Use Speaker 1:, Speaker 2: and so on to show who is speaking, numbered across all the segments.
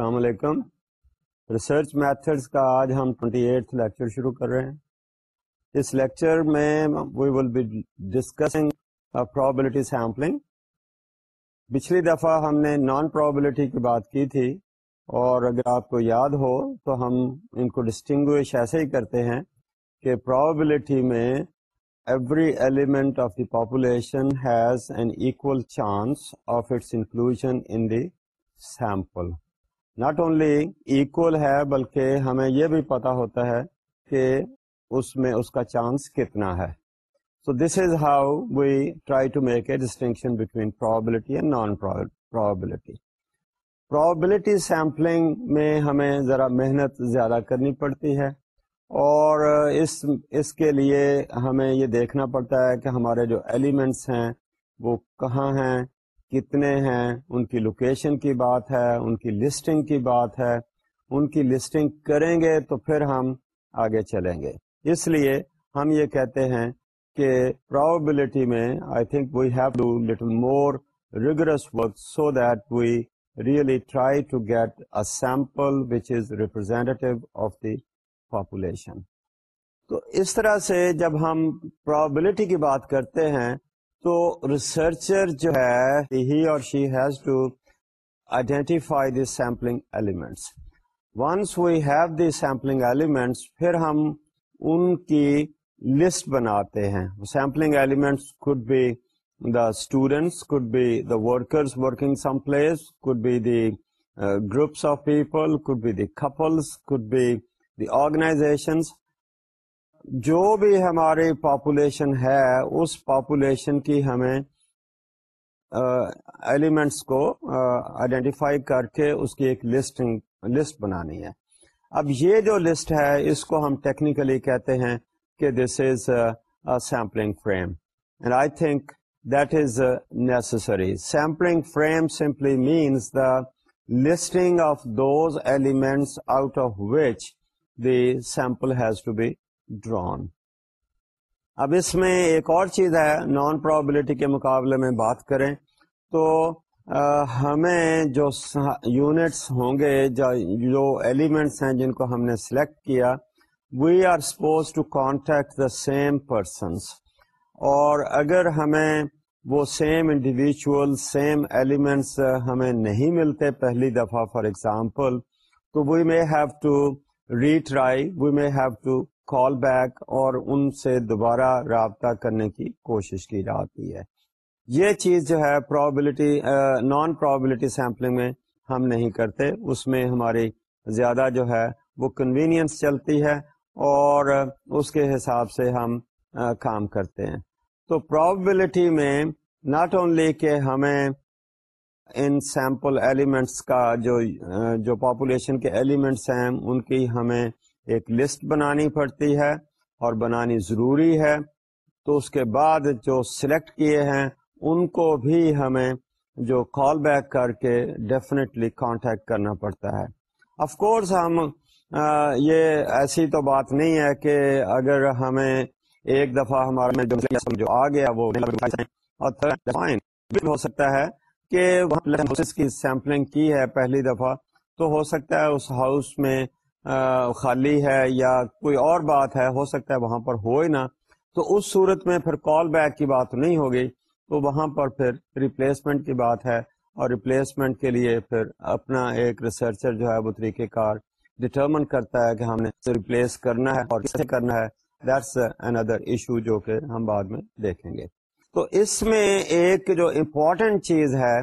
Speaker 1: السلام علیکم۔ Research methods کا آج ہم ٹوینٹی ایٹ لیکچر شروع کر رہے ہیں۔ اس لیکچر میں we will be discussing probability sampling پچھلی دفعہ ہم نے نان پرابلٹی کی بات کی تھی اور اگر آپ کو یاد ہو تو ہم ان کو ڈسٹنگوش ایسے ہی کرتے ہیں کہ پرابلٹی میں every element of the population has an equal chance of its inclusion in the sample not only equal ہے، بلکہ ہمیں یہ بھی پتا ہوتا ہے کہ اس میں اس کا چانس کتنا ہے۔ So this is how we try to make a distinction between probability and non probability probability sampling میں ہمیں ذرا محنت زیادہ کرنی پڑتی ہے اور اس اس کے لیے ہمیں یہ دیکھنا پڑتا ہے کہ ہمارے جو ایلیمنٹس ہیں وہ کہاں ہیں کتنے ہیں، ان کی لوکیشن کی بات ہے، ان کی لسٹنگ کی بات ہے، ان کی لسٹنگ کریں گے تو پھر ہم آگے چلیں گے۔ اس لیے ہم یہ کہتے ہیں کہ پرابلٹی میں I think we have to little more rigorous work so that we really try to get a sample which is representative of the population تو اس طرح سے جب ہم پرابلٹی کی بات کرتے ہیں تو ریسرچر جو ہے he or she has to identify the sampling elements once we have the sampling elements پھر ہم ان کی لسٹ بناتے ہیں۔ Sampling elements could be the students could be the workers working some place could be the groups of people could be the couples could be the organisations جو بھی ہماری population ہے، اس پاپولیشن کی ہمیں ایلیمنٹس کو identify کر کے اس کی ایک لسٹنگ لسٹ بنانی ہے۔ اب یہ جو لسٹ ہے، اس کو ہم ٹیکنیکلی کہتے ہیں کہ this is sampling frame and I think that is necessary sampling frame simply means the listing of those elements out of which the sample has to be drawn اب اس میں ایک اور چیز ہے نان پرابلٹی کے مقابلے میں بات کریں تو ہمیں جو یونٹس ہوں گے، جو ایلیمنٹس ہیں جن کو ہم نے سلیکٹ کیا we are supposed to contact the same persons اور اگر ہمیں وہ سیم انڈیویجل سیم ایلیمنٹس ہمیں نہیں ملتے پہلی دفعہ فار ایگزامپل تو we may have to retry we may have to call back اور ان سے دوبارہ رابطہ کرنے کی کوشش کی جاتی ہے۔ یہ چیز جو ہے پرابلٹی نان پرابلٹی سیمپلنگ میں ہم نہیں کرتے۔ اس میں ہماری زیادہ جو ہے وہ کنوینئنس چلتی ہے اور اس کے حساب سے ہم کام کرتے ہیں۔ تو پرابلٹی میں ناٹ اونلی کہ ہمیں ان سیمپل ایلیمنٹس کا جو جو پاپولیشن کے ایلیمنٹس ہیں، ان کی ہمیں ایک لسٹ بنانی پڑتی ہے اور بنانی ضروری ہے تو اس کے بعد جو سلیکٹ کیے ہیں ان کو بھی ہمیں جو کال بیک کر کے ڈیفینیٹلی کانٹیکٹ کرنا پڑتا ہے۔ آف کورس ہم آ, یہ ایسی تو بات نہیں ہے کہ اگر ہمیں ایک دفعہ ہمارا جو آ گیا وہ ہو سکتا ہے کہ کی سیمپلنگ کی ہے پہلی دفعہ تو ہو سکتا ہے اس ہاؤس میں خالی ہے یا کوئی اور بات ہے، ہو سکتا ہے وہاں پر ہو ہی نہ۔ تو اس صورت میں پھر کال بیک کی بات نہیں ہوگی، تو وہاں پر پھر ریپلیسمنٹ کی بات ہے اور ریپلیسمنٹ کے لیے پھر اپنا ایک ریسرچر جو ہے وہ طریقہ کار ڈٹرمن کرتا ہے کہ ہم نے ریپلیس کرنا ہے اور کیسے کرنا ہے۔ دیٹس اندر ایشو جو کہ ہم بعد میں دیکھیں گے۔ تو اس میں ایک جو امپورٹنٹ چیز ہے،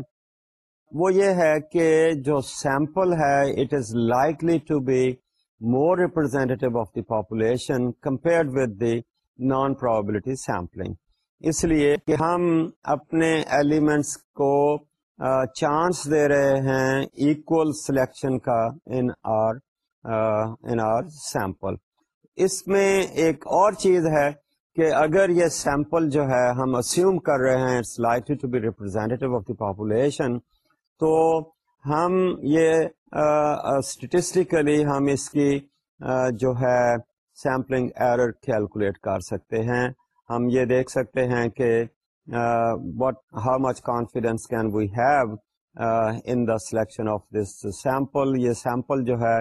Speaker 1: وہ یہ ہے کہ جو سیمپل ہے it is likely to be more representative of the population compare with the non probability sampling اس لیے کہ ہم اپنے ایلیمنٹس کو چانس دے رہے ہیں ایکول سلیکشن کا in our in our sample اس میں ایک اور چیز ہے کہ اگر یہ سیمپل جو ہے ہم اسیوم کر رہے ہیں it's likely to be representative of the population تو ہم یہ اسٹیٹسٹیکلی ہم اس کی جو ہے سیمپلنگ ایرر کیلکولیٹ کر سکتے ہیں۔ ہم یہ دیکھ سکتے ہیں کہ what how much confidence can we have in the selection of this sample یہ سیمپل جو ہے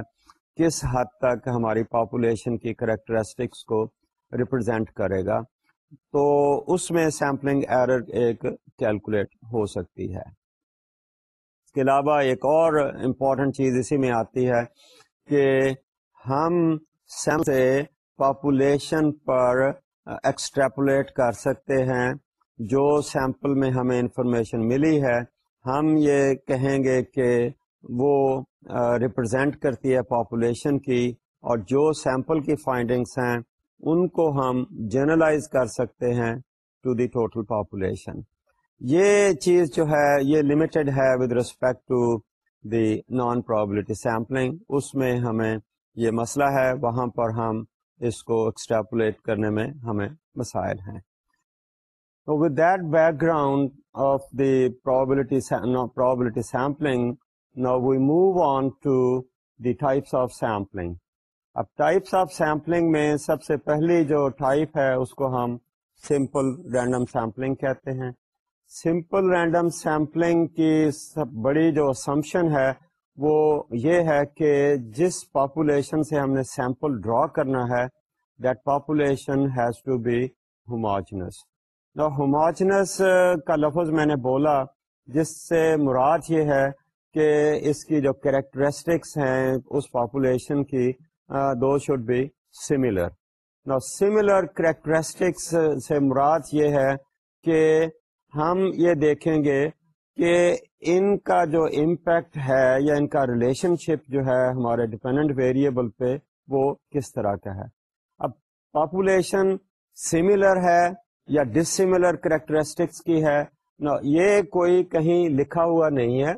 Speaker 1: کس حد تک ہماری پاپولیشن کی کریکٹرسٹکس کو ریپرزینٹ کرے گا؟ تو اس میں سیمپلنگ ایرر ایک کیلکولیٹ ہو سکتی ہے۔ کے علاوہ ایک اور امپورٹنٹ چیز اسی میں آتی ہے کہ ہم سیم سے پاپولیشن پر ایکسٹریپولیٹ کر سکتے ہیں، جو سیمپل میں ہمیں انفارمیشن ملی ہے۔ ہم یہ کہیں گے کہ وہ ریپرزینٹ کرتی ہے پاپولیشن کی اور جو سیمپل کی فائنڈنگس ہیں، ان کو ہم جرنلائز کر سکتے ہیں ٹو دی ٹوٹل پاپولیشن یہ چیز جو ہے، یہ لمیٹڈ ہے with respect to the non probability sampling اس میں ہمیں یہ مسئلہ ہے، وہاں پر ہم اس کو ایکسٹراپولیٹ کرنے میں ہمیں مسائل ہیں۔ تو with that background of the probability probability sampling now we move on to the types of sampling اب ٹائپس آف سیمپلنگ میں سب سے پہلی جو ٹائپ ہے، اس کو ہم سمپل رینڈم سیمپلنگ کہتے ہیں۔ سمپل رینڈم سیمپلنگ کی سب بڑی جو اسمپشن ہے، وہ یہ ہے کہ جس پاپولیشن سے ہم نے سیمپل ڈرا کرنا ہے that population has to be homogeneous homogeneous کا لفظ میں نے بولا، جس سے مراد یہ ہے کہ اس کی جو کریکٹرسٹکس ہیں، اس پاپولیشن کی دو شوڈ بی سملر نا سملر کریکٹرسٹکس سے مراد یہ ہے کہ ہم یہ دیکھیں گے کہ ان کا جو امپیکٹ ہے یا ان کا ریلیشن شپ جو ہے ہمارے ڈپینڈنٹ ویریبل پہ وہ کس طرح کا ہے۔ اب پاپولیشن سملر ہے یا ڈس سملر کریکٹرسٹکس کی ہے نا یہ کوئی کہیں لکھا ہوا نہیں ہے۔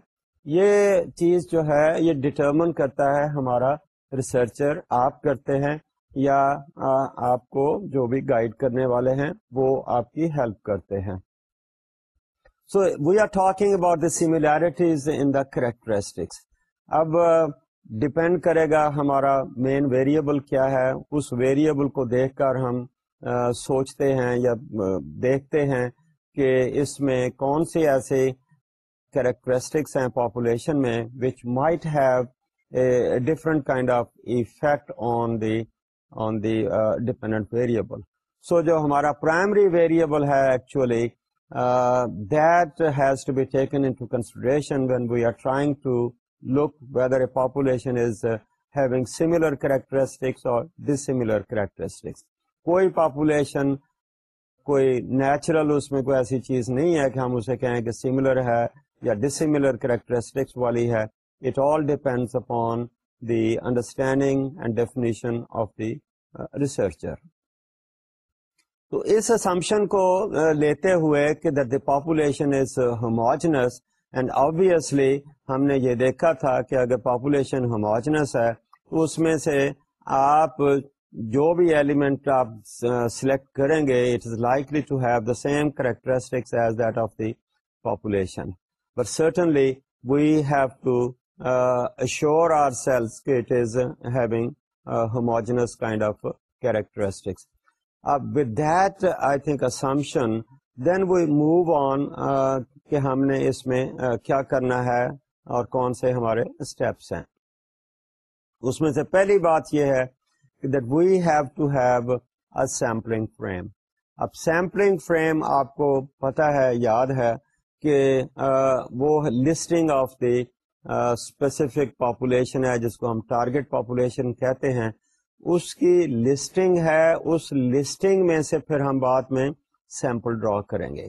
Speaker 1: یہ چیز جو ہے یہ ڈٹرمن کرتا ہے ہمارا ریسرچر آپ کرتے ہیں یا آپ کو جو بھی گائیڈ کرنے والے ہیں وہ آپ کی ہیلپ کرتے ہیں۔ So we are talking about the similarities in the characteristics اب ڈپینڈ کرے گا ہمارا مین ویریبل کیا ہے. اس ویریبل کو دیکھ کر ہم سوچتے ہیں یا دیکھتے ہیں کہ اس میں کون سی ایسے کریکٹرسٹکس ہیں پاپولیشن میں which might have different kind of effect on the on the dependent variable so جو ہمارا پرائمری ویریبل ہے actually that has to be taken in consideration when we are trying to look whether a population is having similar characteristics or dis characteristics کوئی population کوئی natural اس میں کوئی ایسی چیز نہیں ہے کہ ہم اسے کہیں کہ سملر ہے یا ڈسملر کریکٹرسٹکس والی ہے. It all depends upon the understanding and definition of the researcher تو اس اسمپشن کو لیتے ہوئے کہ the population is homogeneous and obviously ہم نے یہ دیکھا تھا کہ اگر پاپولیشن ہوموجنس ہے تو اس میں سے آپ جو بھی ایلیمنٹ آپ سلیکٹ کریں گے it is likely to have the same characteristics as that of the population but certainly we have to uh, assure ourselves that it is having a homogeneous kind of characteristics. Uh, with that, I think, assumption, then we uh, کہ ہم نے اس میں uh, کیا کرنا ہے اور کون سے ہمارے اسٹیپس ہیں اس میں سے پہلی بات یہ ہے that we have to have a sampling frame اب سیمپلنگ فریم آپ کو پتا ہے یاد ہے کہ uh, وہ listing of the specific population ہے جس کو ہم ٹارگیٹ پاپولیشن کہتے ہیں اس کی لسٹنگ ہے، اس لسٹنگ میں سے پھر ہم بعد میں سیمپل ڈرا کریں گے۔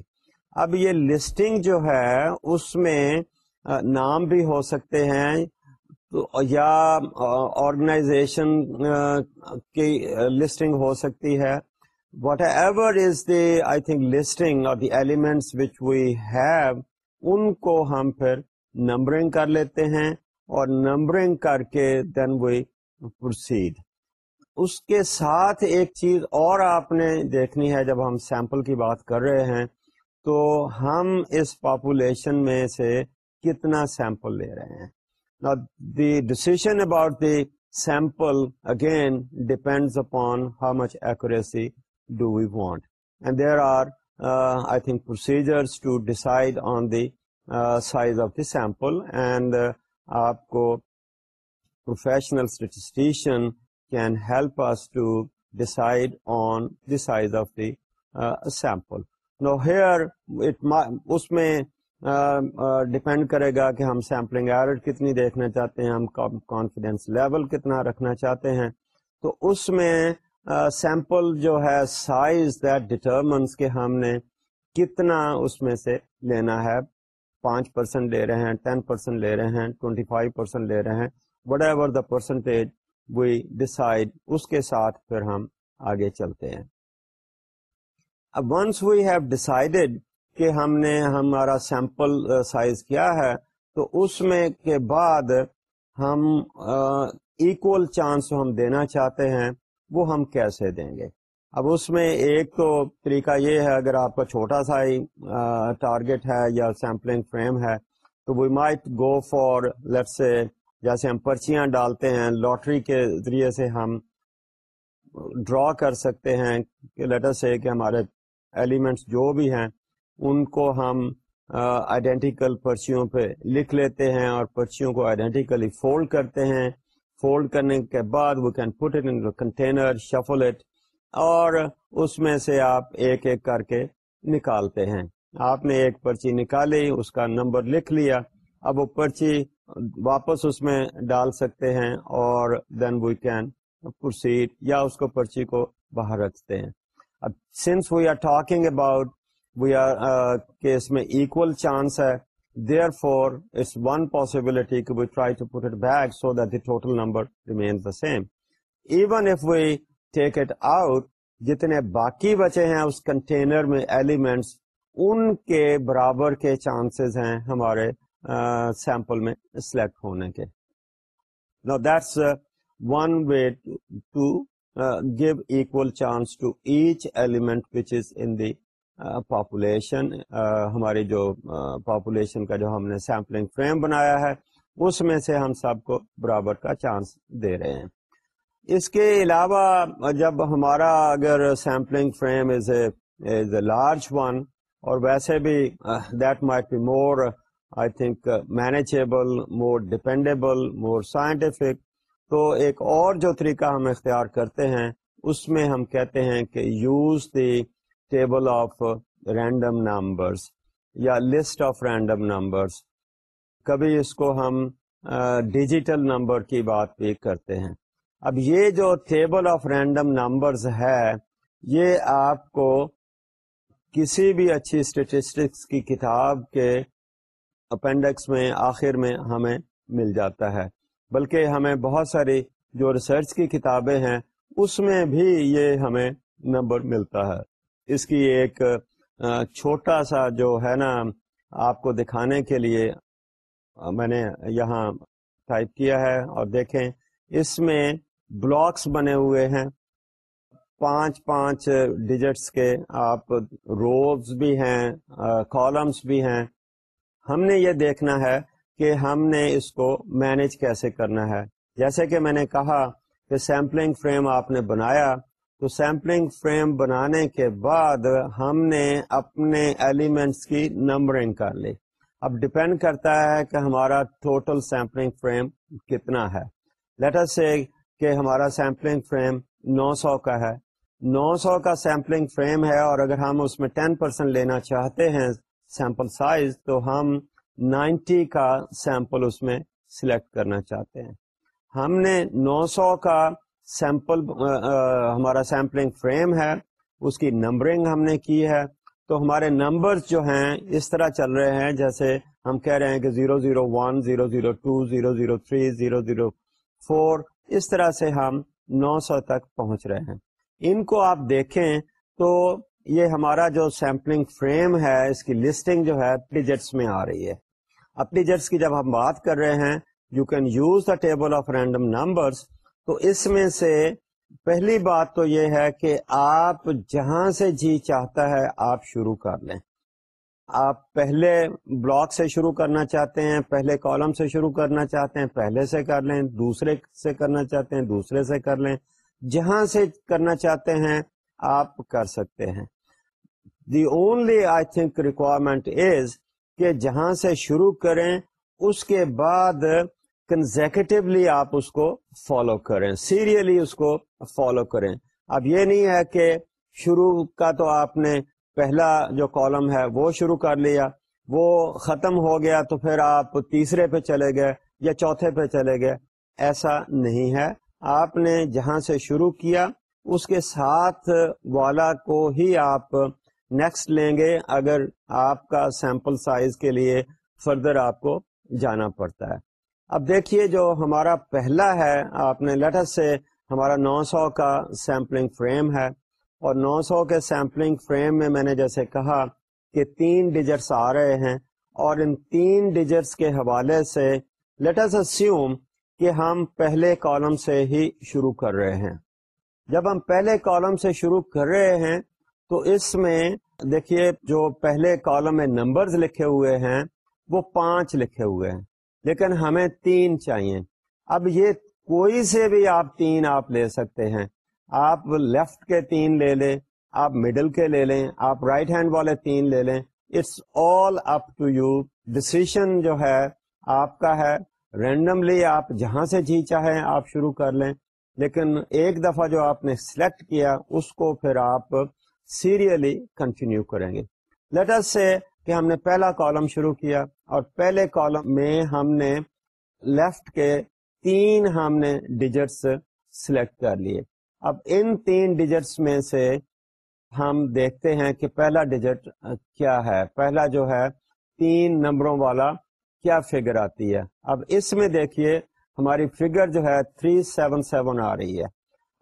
Speaker 1: اب یہ لسٹنگ جو ہے، اس میں نام بھی ہو سکتے ہیں یا آرگنائزیشن کی لسٹنگ ہو سکتی ہے۔ Whatever is the I think listing or the elements which we have ان کو ہم پھر نمبرنگ کر لیتے ہیں اور نمبرنگ کر کے دین وی پروسیڈ اس کے ساتھ ایک چیز اور آپ نے دیکھنی ہے جب ہم سیمپل کی بات کر رہے ہیں تو ہم اس پاپولیشن میں سے کتنا سیمپل لے رہے ہیں the decision about the sample again depends upon how much accuracy do we want. And there are, uh, I think, procedures to decide on the size of the sample and آپ کو professional statistician can help us to decide on the size of the sample now here اس میں depend کرے گا کہ ہم sampling error کتنی دیکھنا چاہتے ہیں ہم کانفیڈینس لیول کتنا رکھنا چاہتے ہیں تو اس میں سیمپل جو ہے سائز دیٹ ڈٹرمنس کہ ہم نے کتنا اس میں سے لینا ہے پانچ پرسینٹ لے رہے ہیں ٹین پرسینٹ لے رہے ہیں ٹوینٹی فائیو پرسینٹ لے رہے ہیں whatever the percentage we decide اس کے ساتھ پھر ہم آگے چلتے ہیں۔ اب ونس وی ہیو ڈسائڈیڈ کہ ہم نے ہمارا سیمپل سائز کیا ہے، تو اس میں کے بعد ہم ایکول چانس ہم دینا چاہتے ہیں، وہ ہم کیسے دیں گے؟ اب اس میں ایک تو طریقہ یہ ہے، اگر آپ کا چھوٹا سا ہی ٹارگیٹ ہے یا سیمپلنگ فریم ہے، تو we might go for let's say جیسے ہم پرچیاں ڈالتے ہیں، لاٹری کے ذریعے سے ہم ڈرا کر سکتے ہیں کہ لیٹر سے کہ ہمارے ایلیمنٹس جو بھی ہیں، ان کو ہم آئیڈینٹیکل پرچیوں پہ لکھ لیتے ہیں اور پرچیوں کو آئیڈینٹیکلی فولڈ کرتے ہیں۔ فولڈ کرنے کے بعد we can put it in container shuffle it اور اس میں سے آپ ایک ایک کر کے نکالتے ہیں۔ آپ نے ایک پرچی نکالی، اس کا نمبر لکھ لیا۔ اب وہ پرچی واپس اس میں ڈال سکتے ہیں اور دین وی کین پروسیڈ یا اس کو پرچی کو باہر رکھتے ہیں۔ اب since we are talking about we are کہ اس میں ایکول چانس ہے۔ Therefore it's one possibility we try to put it back so that the total number remains the same even if we take it out جتنے باقی بچے ہیں اس container میں elements in کے برابر کے چانسز ہیں ہمارے سیمپل میں سلیکٹ ہونے کے۔ نا that's one way to give equal chance to each element which is in the population ہماری جو پاپولیشن کا جو ہم نے سیمپلنگ فریم بنایا ہے، اس میں سے ہم سب کو برابر کا چانس دے رہے ہیں۔ اس کے علاوہ، جب ہمارا اگر sampling frame is a is a large one اور ویسے بھی that might be more I think manageable more dependable more scientific تو ایک اور جو طریقہ ہم اختیار کرتے ہیں، اس میں ہم کہتے ہیں کہ use the table of random numbers یا لسٹ آف رینڈم نمبرس کبھی اس کو ہم ڈیجیٹل نمبر کی بات بھی کرتے ہیں۔ اب یہ جو ٹیبل آف رینڈم نمبرز ہے، یہ آپ کو کسی بھی اچھی اسٹیٹسٹکس کی کتاب کے اپینڈکس میں، آخر میں ہمیں مل جاتا ہے۔ بلکہ ہمیں بہت ساری جو ریسرچ کی کتابیں ہیں، اس میں بھی یہ ہمیں نمبر ملتا ہے۔ اس کی ایک چھوٹا سا جو ہے نا، آپ کو دکھانے کے لیے میں نے یہاں ٹائپ کیا ہے اور دیکھیں، اس میں بلاکس بنے ہوئے ہیں۔ پانچ پانچ ڈیجٹس کے آپ روز بھی ہیں کالمس بھی ہیں۔ ہم نے یہ دیکھنا ہے کہ ہم نے اس کو مینج کیسے کرنا ہے۔ جیسے کہ میں نے کہا کہ سیمپلنگ فریم آپ نے بنایا، تو سیمپلنگ فریم بنانے کے بعد ہم نے اپنے ایلیمنٹس کی نمبرنگ کر لی۔ اب ڈپینڈ کرتا ہے کہ ہمارا ٹوٹل سیمپلنگ فریم کتنا ہے۔ لیٹر سے کہ ہمارا سیمپلنگ فریم نو سو کا ہے۔ نو سو کا سیمپلنگ فریم ہے اور اگر ہم اس میں ٹین پرسینٹ لینا چاہتے ہیں سیمپل سائز تو ہم نائنٹی کا سیمپل اس میں سلیکٹ کرنا چاہتے ہیں۔ ہم نے نو سو کا سیمپل ہمارا سیمپلنگ فریم ہے، اس کی نمبرنگ ہم نے کی ہے۔ تو ہمارے نمبر جو ہیں اس طرح چل رہے ہیں، جیسے ہم کہہ رہے ہیں کہ zero zero one, zero zero two, zero zero three, zero zero four, اس طرح سے ہم نو سو تک پہنچ رہے ہیں۔ ان کو آپ دیکھیں تو یہ ہمارا جو سیمپلنگ فریم ہے، اس کی لسٹنگ جو ہے ڈیجٹس میں آ رہی ہے۔ اپنی جٹس کی جب ہم بات کر رہے ہیں you can use the table of random numbers تو اس میں سے پہلی بات تو یہ ہے کہ آپ جہاں سے جی چاہتا ہے، آپ شروع کر لیں۔ آپ پہلے بلاک سے شروع کرنا چاہتے ہیں، پہلے کالم سے شروع کرنا چاہتے ہیں، پہلے سے کر لیں، دوسرے سے کرنا چاہتے ہیں، دوسرے سے کر لیں۔ جہاں سے کرنا چاہتے ہیں، آپ کر سکتے ہیں۔ The only I think requirement is کہ جہاں سے شروع کریں، اس کے بعد کنزیکٹولی آپ اس کو فالو کریں سیریلی اس کو فالو کریں۔ اب یہ نہیں ہے کہ شروع کا تو آپ نے پہلا جو کالم ہے وہ شروع کر لیا، وہ ختم ہو گیا تو پھر آپ تیسرے پہ چلے گئے یا چوتھے پہ چلے گئے۔ ایسا نہیں ہے۔ آپ نے جہاں سے شروع کیا، اس کے ساتھ والا کو ہی آپ نیکسٹ لیں گے اگر آپ کا سیمپل سائز کے لیے فردر آپ کو جانا پڑتا ہے۔ اب دیکھیے جو ہمارا پہلا ہے، آپ نے لیٹر سے ہمارا نو سو کا سیمپلنگ فریم ہے۔ اور نو سو کے سیمپلنگ فریم میں میں نے جیسے کہا کہ تین ڈیجٹس آ رہے ہیں۔ اور ان تین ڈیجٹس کے حوالے سے لیٹس اسیوم کہ ہم پہلے کالم سے ہی شروع کر رہے ہیں۔ جب ہم پہلے کالم سے شروع کر رہے ہیں تو اس میں دیکھیے جو پہلے کالم میں نمبرز لکھے ہوئے ہیں، وہ پانچ لکھے ہوئے ہیں۔ لیکن ہمیں تین چاہیے۔ اب یہ کوئی سے بھی آپ تین آپ لے سکتے ہیں۔ آپ لیفٹ کے تین لے لیں، آپ مڈل کے لے لیں، آپ رائٹ ہینڈ والے تین لے لیں۔ It's all up to you decision جو ہے، آپ کا ہے۔ رینڈملی آپ جہاں سے جی چاہیں آپ شروع کر لیں۔ لیکن ایک دفعہ جو آپ نے سلیکٹ کیا، اس کو پھر آپ سیریلی کنٹینیو کریں گے۔ لیٹر سے کہ ہم نے پہلا کالم شروع کیا اور پہلے کالم میں ہم نے لیفٹ کے تین ہم نے ڈیجٹس سلیکٹ کر لیے۔ اب ان تین ڈیجٹس میں سے ہم دیکھتے ہیں کہ پہلا ڈیجٹ کیا ہے۔ پہلا جو ہے، تین نمبروں والا کیا فگر آتی ہے۔ اب اس میں دیکھیے، ہماری فگر جو ہے 377 آ رہی ہے۔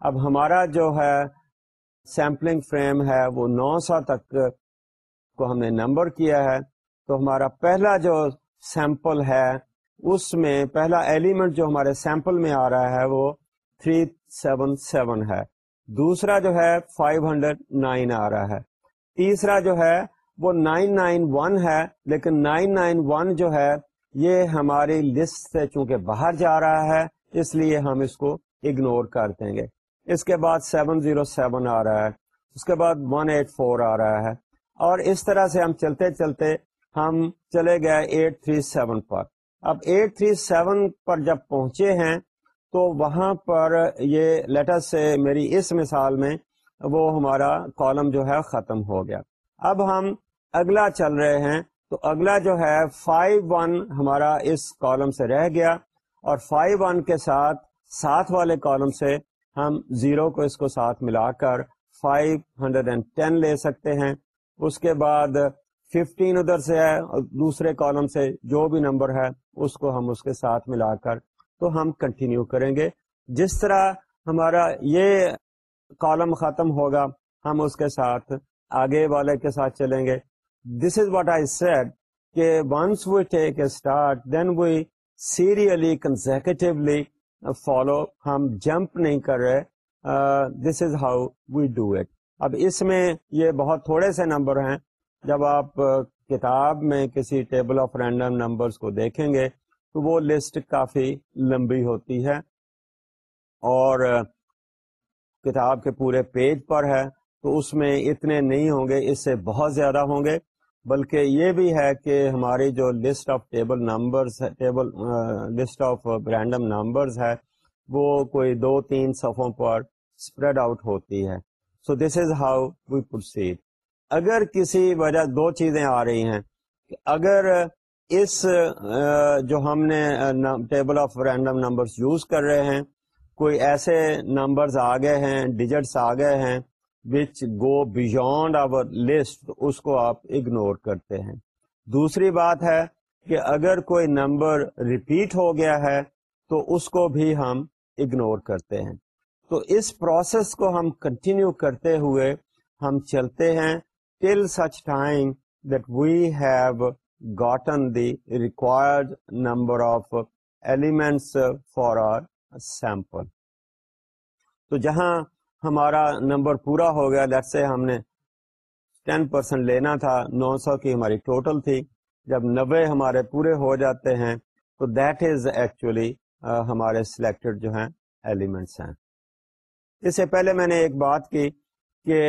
Speaker 1: اب ہمارا جو ہے سیمپلنگ فریم ہے، وہ نو سو تک کو ہم نے نمبر کیا ہے۔ تو ہمارا پہلا جو سیمپل ہے، اس میں پہلا ایلیمنٹ جو ہمارے سیمپل میں آ رہا ہے، وہ 377 ہے۔ دوسرا جو ہے 509 آ رہا ہے۔ تیسرا جو ہے، وہ 991 ہے۔ لیکن 991 جو ہے، یہ ہماری لسٹ سے چونکہ باہر جا رہا ہے، اس لیے ہم اس کو اگنور کر دیں گے۔ اس کے بعد سیون زیرو سیون آ رہا ہے، اس کے بعد ون ایٹ فور آ رہا ہے۔ اور اس طرح سے ہم چلتے چلتے ہم چلے گئے ایٹ تھری سیون پر۔ اب ایٹ تھری سیون پر جب پہنچے ہیں تو وہاں پر یہ لیٹر سے میری اس مثال میں وہ ہمارا کالم جو ہے ختم ہو گیا۔ اب ہم اگلا چل رہے ہیں، تو اگلا جو ہے فائیو ون ہمارا اس کالم سے رہ گیا۔ اور فائیو ون کے ساتھ ساتھ والے کالم سے ہم زیرو کو اس کو ساتھ ملا کر فائیو ہنڈریڈ اینڈ ٹین لے سکتے ہیں۔ اس کے بعد ففٹین ادھر سے ہے اور دوسرے کالم سے جو بھی نمبر ہے، اس کو ہم اس کے ساتھ ملا کر تو ہم کنٹینیو کریں گے۔ جس طرح ہمارا یہ کالم ختم ہوگا، ہم اس کے ساتھ آگے والے کے ساتھ چلیں گے۔ This is what I said کہ once we take a start then we serially consecutively follow ہم جمپ نہیں کر رہے. This is how we do it اب اس میں یہ بہت تھوڑے سے نمبر ہیں. جب آپ کتاب میں کسی ٹیبل آف رینڈم نمبرس کو دیکھیں گے، تو وہ لسٹ کافی لمبی ہوتی ہے اور کتاب کے پورے پیج پر ہے، تو اس میں اتنے نہیں ہوں گے، اس سے بہت زیادہ ہوں گے. بلکہ یہ بھی ہے کہ ہماری جو list of table numbers table list of random numbers ہے، وہ کوئی دو، تین صفوں پر اسپریڈ آؤٹ ہوتی ہے۔ So this is how we proceed اگر کسی وجہ دو چیزیں آ رہی ہیں، اگر اس جو ہم نے table of random numbers use کر رہے ہیں، کوئی ایسے نمبرز آ گئے ہیں ڈیجٹس آ گئے ہیں وچ گو بیونڈ آور لسٹ اس کو آپ اگنور کرتے ہیں دوسری بات ہے کہ اگر کوئی نمبر ریپیٹ ہو گیا ہے تو اس کو بھی ہم اگنور کرتے ہیں تو اس پروسیس کو ہم کنٹینیو کرتے ہوئے ہم چلتے ہیں till such time that we have gotten the required number of elements for our sample تو جہاں ہمارا نمبر پورا ہو گیا۔ لیٹ سے ہم نے ٹین پرسینٹ لینا تھا، نو سو کی ہماری ٹوٹل تھی۔ جب نبے ہمارے پورے ہو جاتے ہیں، تو دیٹ از ایکچولی ہمارے سلیکٹڈ جو ہیں ایلیمنٹس ہیں۔ اس سے پہلے میں نے ایک بات کی کہ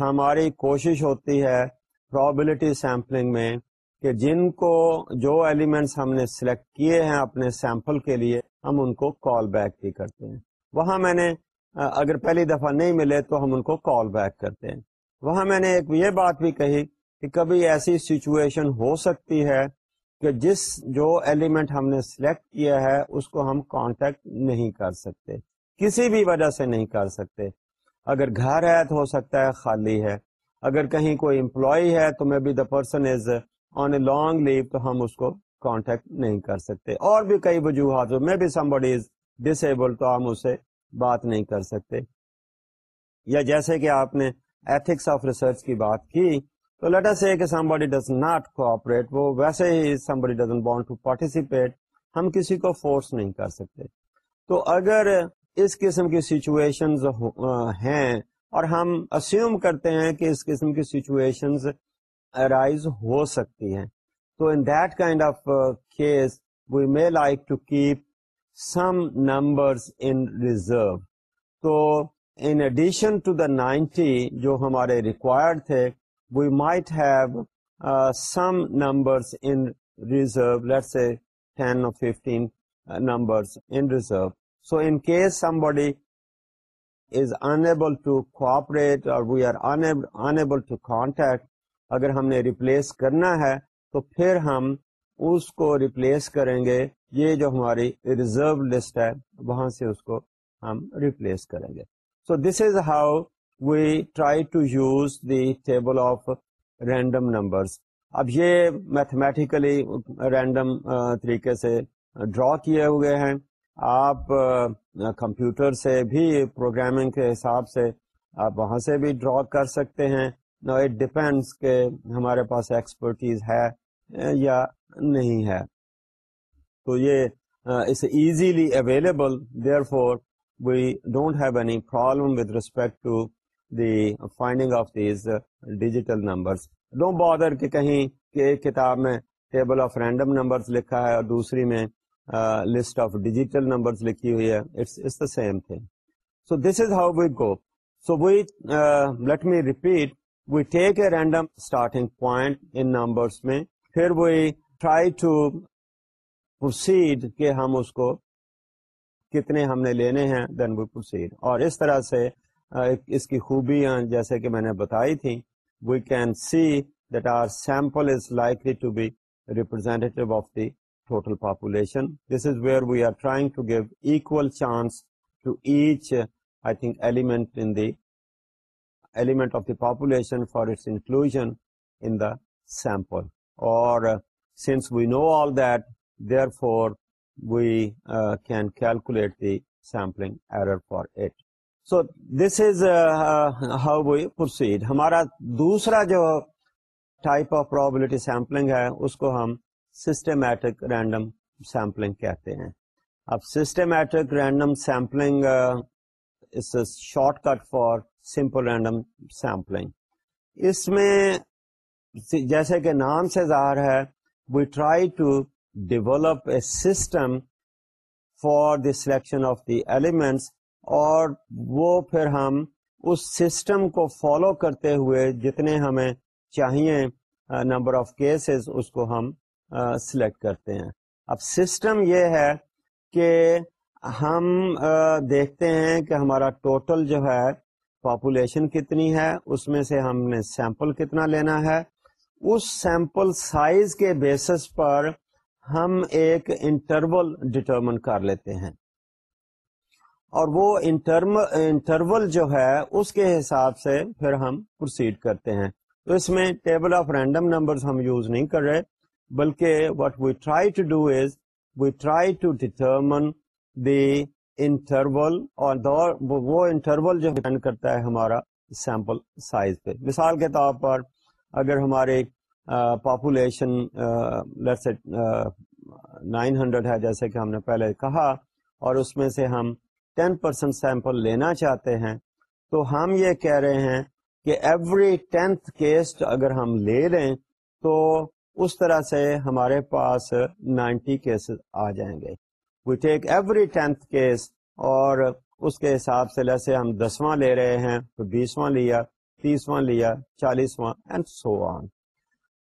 Speaker 1: ہماری کوشش ہوتی ہے پرابلٹی سیمپلنگ میں کہ جن کو جو ایلیمنٹس ہم نے سلیکٹ کیے ہیں اپنے سیمپل کے لیے، ہم ان کو کال بیک بھی کرتے ہیں۔ وہاں میں نے اگر پہلی دفعہ نہیں ملے تو ہم ان کو کال بیک کرتے ہیں۔ وہاں میں نے ایک یہ بات بھی کہی کہ کبھی ایسی سچویشن ہو سکتی ہے کہ جس جو ایلیمنٹ ہم نے سلیکٹ کیا ہے، اس کو ہم کانٹیکٹ نہیں کر سکتے۔ کسی بھی وجہ سے نہیں کر سکتے۔ اگر گھر ہے تو ہو سکتا ہے، خالی ہے۔ اگر کہیں کوئی امپلائی ہے تو میں بھی دا person is on a long leave تو ہم اس کو کانٹیکٹ نہیں کر سکتے۔ اور بھی کئی وجوہات میں بھی سم بڈی از ڈسیبل تو ہم اسے بات نہیں کر سکتے۔ یا جیسے کہ آپ نے ایتھکس آف ریسرچ کی بات کی، تو لیٹر سے کہ somebody does not cooperate وہ ویسے ہی somebody doesn't want to participate ہم کسی کو فورس نہیں کر سکتے۔ تو اگر اس قسم کی سچویشن ہیں، اور ہم اسیوم کرتے ہیں کہ اس قسم کی سچویشن ارائیز ہو سکتی ہیں، تو in that kind of case we may like to keep some numbers in reserve تو in addition to the ninety جو ہمارے ریکوائرڈ تھے we might have some numbers in reserve let say ten اور fifteen numbers in reserve so in case somebody is unable to cooperate اور we are unable to contact اگر ہم نے replace کرنا ہے، تو پھر ہم اس کو ریپلیس کریں گے یہ جو ہماری ریزرو لسٹ ہے، وہاں سے اس کو ہم ریپلیس کریں گے۔ So this is how we try to use the table of random numbers اب یہ میتھمیٹیکلی رینڈم طریقے سے ڈرا کیے ہوئے ہیں۔ آپ کمپیوٹر سے بھی پروگرامنگ کے حساب سے آپ وہاں سے بھی ڈرا کر سکتے ہیں۔ نو اٹ ڈپینڈس کہ ہمارے پاس ایکسپرٹیز ہے یا نہیں ہے۔ تو یہ is easily available therefore we don't have any problem with respect to the finding of these digital numbers don't bother کہ کہیں کہ ایک کتاب میں ٹیبل آف رینڈم نمبرس لکھا ہے اور دوسری میں لسٹ آف ڈیجیٹل نمبرس لکھی ہوئی ہے. It's the same thing so this is how we go so we let me repeat we take a random starting point in numbers میں. پھر وی ٹرائی ٹو پروسیڈ کہ ہم اس کو کتنے ہم نے لینے ہیں دین وی پروسیڈ اور اس طرح سے اس کی خوبیاں جیسے کہ میں نے بتائی تھی we can see that our sample is likely to be representative of the total population this is where we are trying to give equal chance to each I think element in the element of the population for its inclusion in the sample اور since we know all that therefore we can calculate the sampling error for it so this is how we proceed ہمارا دوسرا جو type of probability sampling ہے، اس کو ہم systematic random sampling کہتے ہیں۔ اب systematic random sampling shortcut for simple random sampling اس میں جیسے کہ نام سے ظاہر ہے we try to develop a system for the selection of the elements اور وہ پھر ہم اس سسٹم کو فالو کرتے ہوئے جتنے ہمیں چاہیے نمبر آف کیسز اس کو ہم سلیکٹ کرتے ہیں۔ اب سسٹم یہ ہے کہ ہم دیکھتے ہیں کہ ہمارا ٹوٹل جو ہے پاپولیشن کتنی ہے، اس میں سے ہم نے سیمپل کتنا لینا ہے۔ اس سیمپل سائز کے بیسس پر ہم ایک انٹرول ڈٹرمن کر لیتے ہیں۔ اور وہ انٹرول جو ہے، اس کے حساب سے پھر ہم پروسیڈ کرتے ہیں۔ تو اس میں ٹیبل آف رینڈم نمبر ہم یوز نہیں کر رہے، بلکہ what we try to do is we try to determine the interval اور وہ انٹرول جو ڈپینڈ کرتا ہے ہمارا سیمپل سائز پہ۔ مثال کے طور پر اگر ہماری پاپولیشن نائن ہنڈریڈ ہے جیسے کہ ہم نے پہلے کہا اور اس میں سے ہم ٹین پرسینٹ سیمپل لینا چاہتے ہیں تو ہم یہ کہہ رہے ہیں کہ ایوری ٹینتھ کیس اگر ہم لے لیں تو اس طرح سے ہمارے پاس نائنٹی کیسز آ جائیں گے۔ We take every tenth case اور اس کے حساب سے جیسے ہم دسواں لے رہے ہیں تو بیسواں لیا، تیسواں لیا، چالیسواں اینڈ سو آن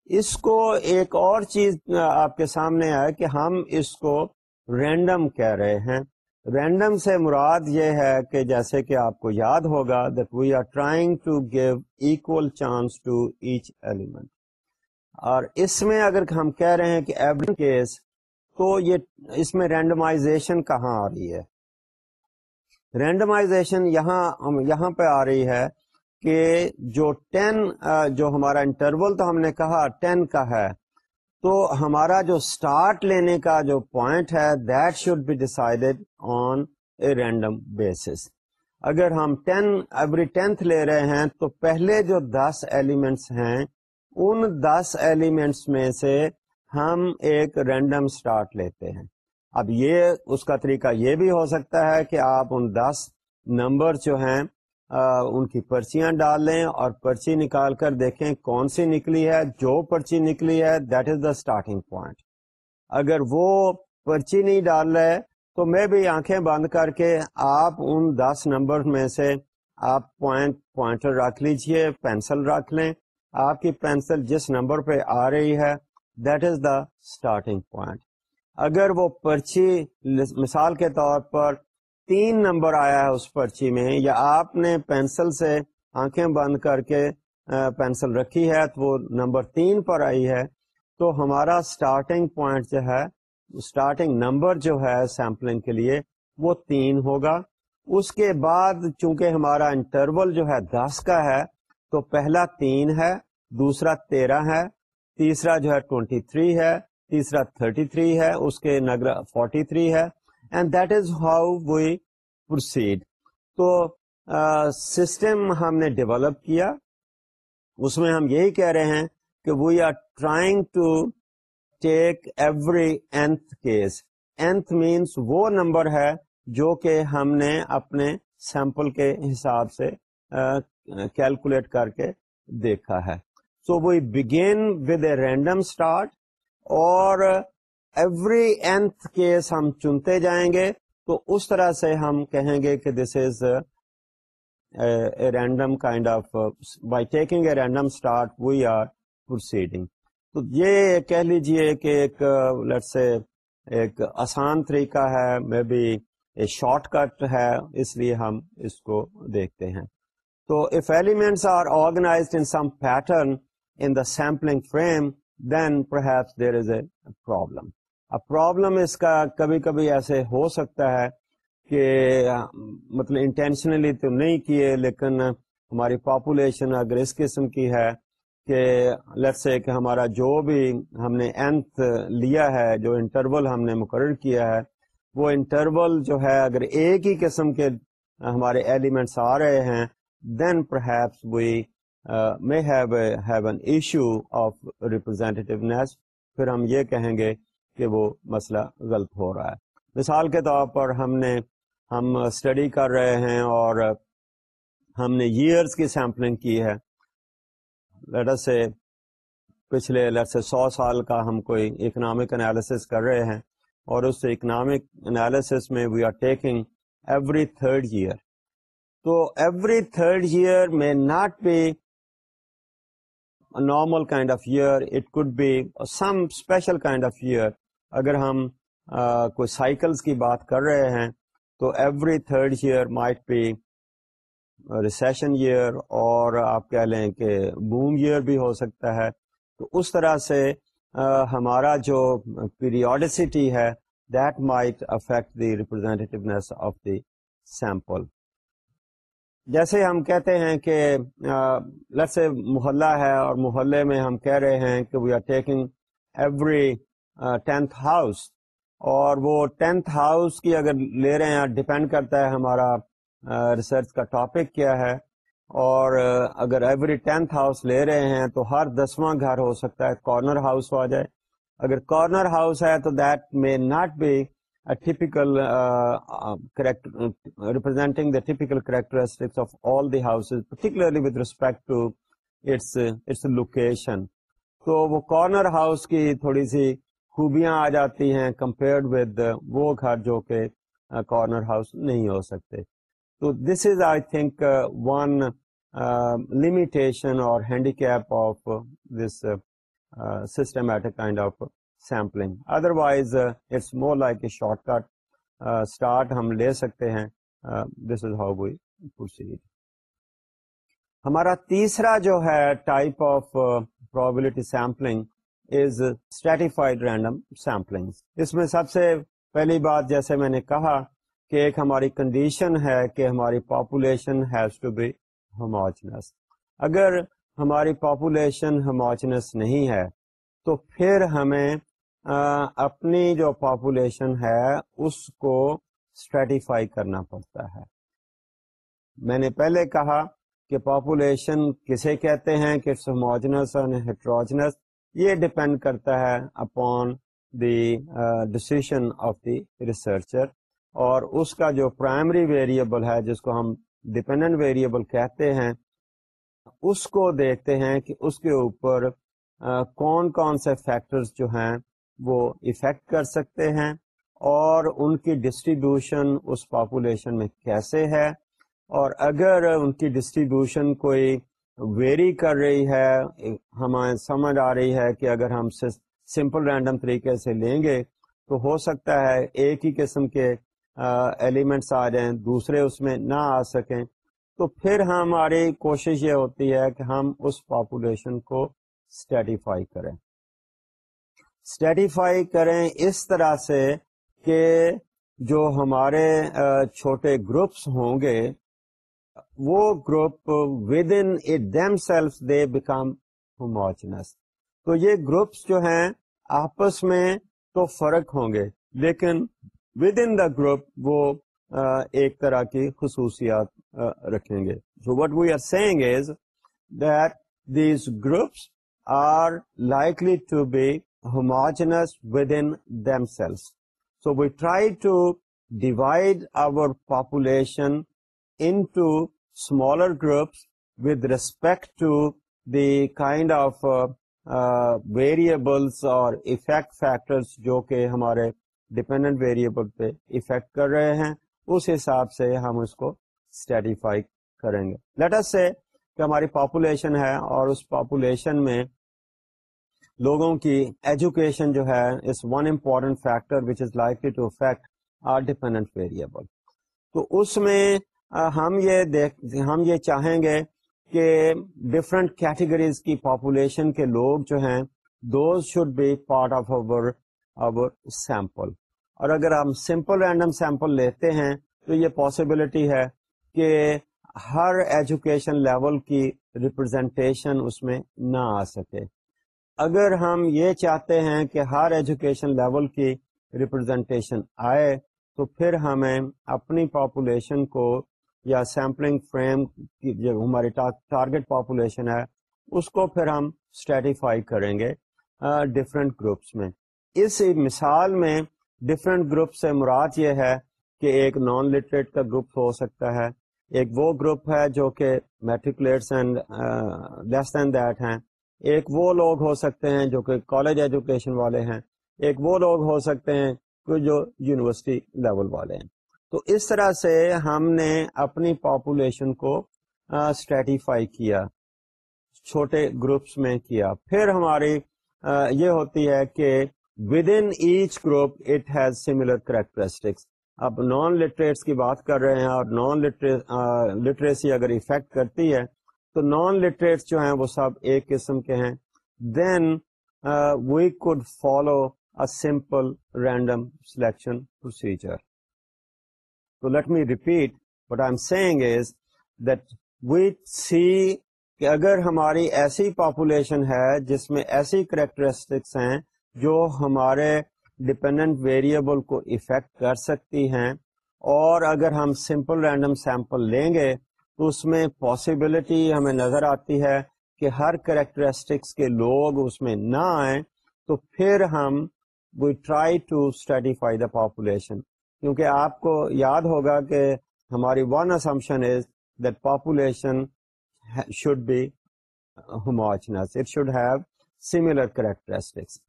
Speaker 1: اس کو ایک اور چیز آپ کے سامنے ہے کہ ہم اس کو رینڈم کہہ رہے ہیں۔ رینڈم سے مراد یہ ہے کہ جیسے کہ آپ کو یاد ہوگا that we are trying to give equal chance to each element اور اس میں اگر ہم کہہ رہے ہیں کہ ایوری کیس تو یہ اس میں رینڈمائزیشن کہاں آ رہی ہے؟ رینڈمائزیشن یہاں یہاں پہ آ رہی ہے کہ جو ٹین جو ہمارا انٹرول تو ہم نے کہا ٹین کا ہے، تو ہمارا جو اسٹارٹ لینے کا جو پوائنٹ ہے that should be decided on a random basis اگر ہم ٹین ایوری ٹینتھ لے رہے ہیں، تو پہلے جو دس ایلیمنٹس ہیں، ان دس ایلیمنٹس میں سے ہم ایک رینڈم اسٹارٹ لیتے ہیں۔ اب یہ، اس کا طریقہ یہ بھی ہو سکتا ہے کہ آپ ان دس نمبر جو ہیں ان کی پرچیاں ڈال لیں اور پرچی نکال کر دیکھیں کون سی نکلی ہے، جو پرچی نکلی ہے that is the starting point اگر وہ پرچی نہیں ڈال رہے تو میں بھی آنکھیں بند کر کے آپ ان دس نمبر میں سے آپ پوائنٹ، پوائنٹر رکھ لیجیے، پینسل رکھ لیں۔ آپ کی پینسل جس نمبر پہ آ رہی ہے that is the starting point اگر وہ پرچی مثال کے طور پر تین نمبر آیا ہے اس پرچی میں، یا آپ نے پینسل سے آنکھیں بند کر کے پینسل رکھی ہے تو وہ نمبر تین پر آئی ہے۔ تو ہمارا اسٹارٹنگ پوائنٹ جو ہے اسٹارٹنگ نمبر جو ہے سیمپلنگ کے لیے، وہ تین ہوگا۔ اس کے بعد چونکہ ہمارا انٹرول جو ہے دس کا ہے، تو پہلا تین ہے، دوسرا تیرہ ہے، تیسرا جو ہے ٹوینٹی تھری ہے، تیسرا تھرٹی تھری ہے، اس کے نگر فورٹی تھری ہے۔ And that is how we proceed تو سسٹم ہم نے ڈیولپ کیا۔ اس میں ہم یہی کہہ رہے ہیں کہ we are trying to take every nth case nth means وہ نمبر ہے جو کہ ہم نے اپنے سیمپل کے حساب سے کیلکولیٹ کر کے دیکھا ہے۔ So we begin with a random start اور ایوری اینتھ کیس ہم چنتے جائیں گے، تو اس طرح سے ہم کہیں گے کہ this is a random kind of by taking a random start we are proceeding تو یہ کہہ لیجیے کہ ایک uh, لٹ سے ایک آسان طریقہ ہے may be a short cut ہے، اس لیے ہم اس کو دیکھتے ہیں۔ تو if elements are organized in some pattern in the sampling frame then perhaps there is a problem اب پرابلم اس کا کبھی کبھی ایسے ہو سکتا ہے کہ مطلب انٹینشنلی تو نہیں کیے، لیکن ہماری پاپولیشن اگر اس قسم کی ہے کہ لیٹ سے کہ ہمارا جو بھی ہم نے اینتھ لیا ہے، جو انٹرول ہم نے مقرر کیا ہے، وہ انٹرول جو ہے اگر ایک ہی قسم کے ہمارے ایلیمنٹس آ رہے ہیں then perhaps we may have an issue of representativeness پھر ہم یہ کہیں گے کہ وہ مسئلہ غلط ہو رہا ہے۔ مثال کے طور پر ہم نے، ہم اسٹڈی کر رہے ہیں اور ہم نے ایئرس کی سیمپلنگ کی ہے۔ لیٹر سے پچھلے لیٹ سے سو سال کا ہم کوئی اکنامک انالیسس کر رہے ہیں اور اس اکنامک انالیسس میں we are taking every third year تو ایوری تھرڈ ایئر میں not be normal kind of year it could be some special kind of year اگر ہم کوئی سائیکلس کی بات کر رہے ہیں، تو every third year might be recession year اور آپ کہہ لیں کہ بوم ایئر بھی ہو سکتا ہے۔ تو اس طرح سے ہمارا جو پیریوڈیسٹی ہے that might affect the representativeness of the sample جیسے ہم کہتے ہیں کہ لٹ سے محلہ ہے اور محلے میں ہم کہہ رہے ہیں کہ we are taking every tenth house. اور وہ ٹینتھ ہاؤس کی اگر لے رہے ہیں ڈپینڈ کرتا ہے ہمارا ریسرچ کا ٹاپک کیا ہے۔ اور اگر ایوری ٹینتھ ہاؤس لے رہے ہیں تو ہر دسواں گھر ہو سکتا ہے، کارنر ہاؤس آ جائے۔ اگر کارنر ہاؤس ہے تو that may not be typical representing the typical characteristics of all the houses, particularly with respect to its its location. تو وہ کارنر ہاؤس کی تھوڑی سی خوبیاں آ جاتی ہیں کمپیئرڈ ود وہ گھر جو کہ کارنر ہاؤس نہیں ہو سکتے تو this is I think one limitation اور handicap of this systematic kind of sampling. Otherwise, it's more like a shortcut. Start ہم لے سکتے ہیں. This is how we proceed. ہمارا تیسرا جو ہے type of probability sampling is stratified random sampling اس میں سب سے پہلی بات جیسے میں نے کہا کہ ایک ہماری کنڈیشن ہے کہ ہماری population has to be homogeneous اگر ہماری پاپولیشن ہوموجنس نہیں ہے تو پھر ہمیں اپنی جو پاپولیشن ہے اس کو اسٹریٹیفائی کرنا پڑتا ہے۔ میں نے پہلے کہا کہ پاپولیشن کسے کہتے ہیں کہ ہوموجنس اور ہیٹروجنس یہ ڈپینڈ کرتا ہے upon the decision of the researcher اور اس کا جو پرائمری ویریبل ہے جس کو ہم ڈپینڈنٹ ویریبل کہتے ہیں، اس کو دیکھتے ہیں کہ اس کے اوپر uh, کون کون سے فیکٹرز جو ہیں وہ افیکٹ کر سکتے ہیں اور ان کی ڈسٹریبیوشن اس پاپولیشن میں کیسے ہے اور اگر ان کی ڈسٹریبیوشن کوئی ویری کر رہی ہے، ہمیں سمجھ آ رہی ہے کہ اگر ہم سمپل رینڈم طریقے سے لیں گے تو ہو سکتا ہے ایک ہی قسم کے ایلیمنٹس آ جائیں، دوسرے اس میں نہ آ سکیں۔ تو پھر ہماری کوشش یہ ہوتی ہے کہ ہم اس پاپولیشن کو اسٹیٹیفائی کریں۔ اسٹیٹیفائی کریں اس طرح سے کہ جو ہمارے چھوٹے گروپس ہوں گے وہ group within themselves they become homogeneous تو یہ گروپس جو ہیں آپس میں تو فرق ہوں گے، لیکن ود ان دا گروپ وہ ایک طرح کی خصوصیات رکھیں گے۔ So what we are seeing is that these groups are likely to be homogeneous within themselves so we try to divide our population into smaller groups with respect to the kind of uh, uh, variables or effect factors جو کہ ہمارے dependent variable پہ effect کر رہے ہیں اس حساب سے ہم اس کو اسٹیڈیفائی کریں گے۔ لیٹر سے کہ ہماری پاپولیشن ہے اور اس پاپولیشن میں لوگوں کی ایجوکیشن جو ہے is one important factor which is likely to affect our dependent variable تو اس میں ہم یہ دیکھ، ہم یہ چاہیں گے کہ ڈفرنٹ کیٹیگریز کی پاپولیشن کے لوگ جو ہیں those should be part of our sample اور اگر ہم سمپل رینڈم سیمپل لیتے ہیں، تو یہ پاسبلٹی ہے کہ ہر ایجوکیشن لیول کی ریپرزینٹیشن اس میں نہ آ سکے۔ اگر ہم یہ چاہتے ہیں کہ ہر ایجوکیشن لیول کی ریپرزینٹیشن آئے، تو پھر ہمیں اپنی پاپولیشن کو یا سیمپلنگ فریم کی جو ہماری ٹارگیٹ پاپولیشن ہے، اس کو پھر ہم اسٹیٹیفائی کریں گے ڈفرینٹ گروپس میں۔ اس مثال میں ڈفرینٹ گروپ سے مراد یہ ہے کہ ایک نان لٹریٹ کا گروپ ہو سکتا ہے۔ ایک وہ گروپ ہے جو کہ میٹریکولیٹس اینڈ لیس دین دیٹ ہیں۔ ایک وہ لوگ ہو سکتے ہیں جو کہ کالج ایجوکیشن والے ہیں۔ ایک وہ لوگ ہو سکتے ہیں جو یونیورسٹی لیول والے ہیں۔ تو اس طرح سے ہم نے اپنی پاپولیشن کو اسٹریٹیفائی کیا، چھوٹے گروپس میں کیا۔ پھر ہماری یہ ہوتی ہے کہ within each group it has similar characteristics اب نان لٹریٹس کی بات کر رہے ہیں اور نان لٹریسی اگر افیکٹ کرتی ہے تو نان لٹریٹس جو ہیں وہ سب ایک قسم کے ہیں۔ Then we could follow a simple random selection procedure تو let me repeat what I am saying is that we see کہ اگر ہماری ایسی پاپولیشن ہے جس میں ایسی کریکٹرسٹکس ہیں جو ہمارے ڈپینڈنٹ ویریبل کو افیکٹ کر سکتی ہیں اور اگر ہم سمپل رینڈم سیمپل لیں گے تو اس میں پاسبلٹی ہمیں نظر آتی ہے کہ ہر کریکٹرسٹکس کے لوگ اس میں نہ آئیں تو پھر ہم we try to stratify the population کیونکہ آپ کو یاد ہوگا کہ ہماری one assumption is that population should be homogeneous it should have similar characteristics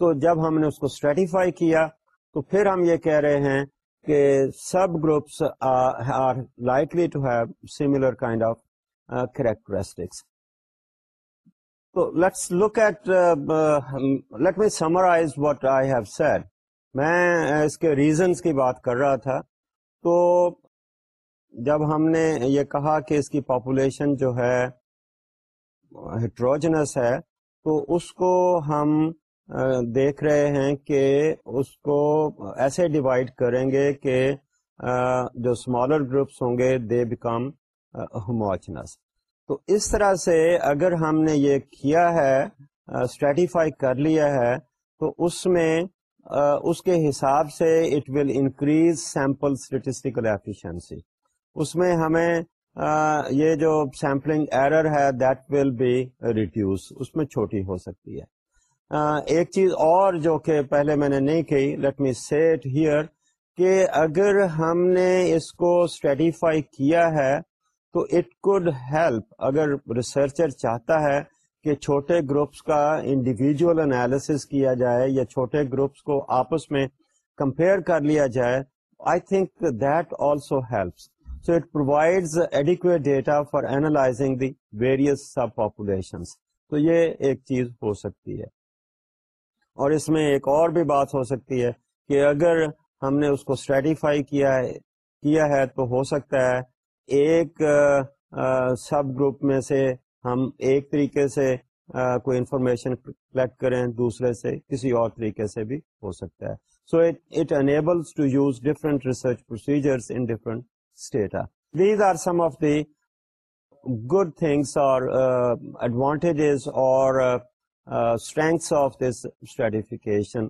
Speaker 1: تو جب ہم نے اس کو اسٹریٹیفائی کیا، تو پھر ہم یہ کہہ رہے ہیں کہ سب groups are likely to have similar kind of characteristics تو let's look at let me summarize what I have said میں اس کے ریزنس کی بات کر رہا تھا۔ تو جب ہم نے یہ کہا کہ اس کی پاپولیشن جو ہے ہیٹروجنس ہے، تو اس کو ہم دیکھ رہے ہیں کہ اس کو ایسے ڈیوائڈ کریں گے کہ جو اسمالر گروپس ہوں گے دے بیکم ہوموچنس تو اس طرح سے اگر ہم نے یہ کیا ہے اسٹریٹیفائی کر لیا ہے، تو اس میں اس کے حساب سے it will increase sample statistical efficiency اس میں ہمیں یہ جو سیمپلنگ ایرر ہے دیٹ ول بی ریڈیوس اس میں چھوٹی ہو سکتی ہے۔ ایک چیز اور جو کہ پہلے میں نے نہیں کہی لیٹ می سیٹ ہیئر کہ اگر ہم نے اس کو اسٹریٹیفائی کیا ہے، تو اٹ کوڈ ہیلپ اگر ریسرچر چاہتا ہے کہ چھوٹے گروپس کا انڈیویجل انالیس کیا جائے یا چھوٹے گروپس کو آپس میں کمپیئر کر لیا جائے I think that also helps so it provides adequate data for analysing the various sub population تو یہ ایک چیز ہو سکتی ہے۔ اور اس میں ایک اور بھی بات ہو سکتی ہے کہ اگر ہم نے اس کو اسٹریٹیفائی کیا ہے کیا ہے تو ہو سکتا ہے ایک سب گروپ میں سے ہم ایک طریقے سے کوئی انفارمیشن کلیکٹ کریں، دوسرے سے کسی اور طریقے سے بھی ہو سکتا ہے۔ So it enables to use different research procedures in different strata these are some of the good things اور ایڈوانٹیجز اور strengths of this stratification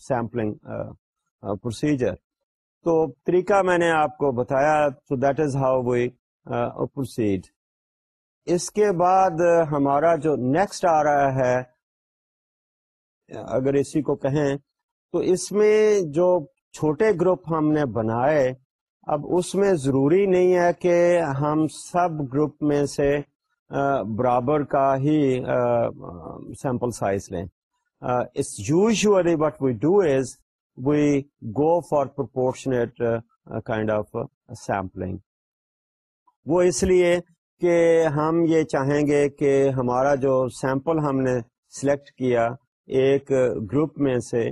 Speaker 1: sampling procedure تو طریقہ میں نے آپ کو بتایا تو that is how we proceed اس کے بعد ہمارا جو نیکسٹ آ رہا ہے، اگر اسی کو کہیں، تو اس میں جو چھوٹے گروپ ہم نے بنائے، اب اس میں ضروری نہیں ہے کہ ہم سب گروپ میں سے برابر کا ہی سیمپل سائز لیں۔ It's usually what we do is we go for proportionate kind of sampling وہ اس لیے کہ ہم یہ چاہیں گے کہ ہمارا جو سیمپل ہم نے سلیکٹ کیا ایک گروپ میں سے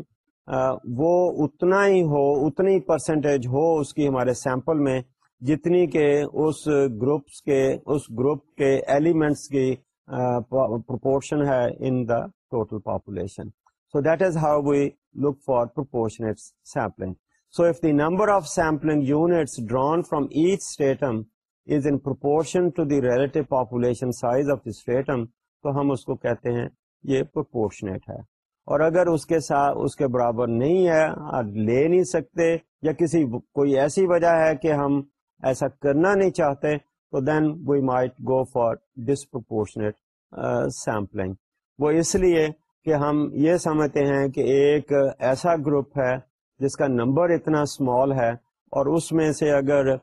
Speaker 1: وہ اتنا ہی ہو، اتنی پرسنٹیج ہو اس کی ہمارے سیمپل میں جتنی کہ اس گروپس کے، اس گروپ کے ایلیمنٹس کی پرپورشن ہے in the total population So that is how we look for proportionate sampling. So if the number of sampling units drawn from each stratum is in proportion to the relative population size of the stratum, تو ہم اس کو کہتے ہیں یہ proportionate ہے۔ اور اگر اس کے ساتھ اس کے برابر نہیں ہے لے نہیں سکتے یا کسی کوئی ایسی وجہ ہے کہ ہم ایسا کرنا نہیں چاہتے تو then we might go for disproportionate sampling وہ اس لیے کہ ہم یہ سمجھتے ہیں کہ ایک ایسا گروپ ہے جس کا نمبر اتنا اسمال ہے اور اس میں سے اگر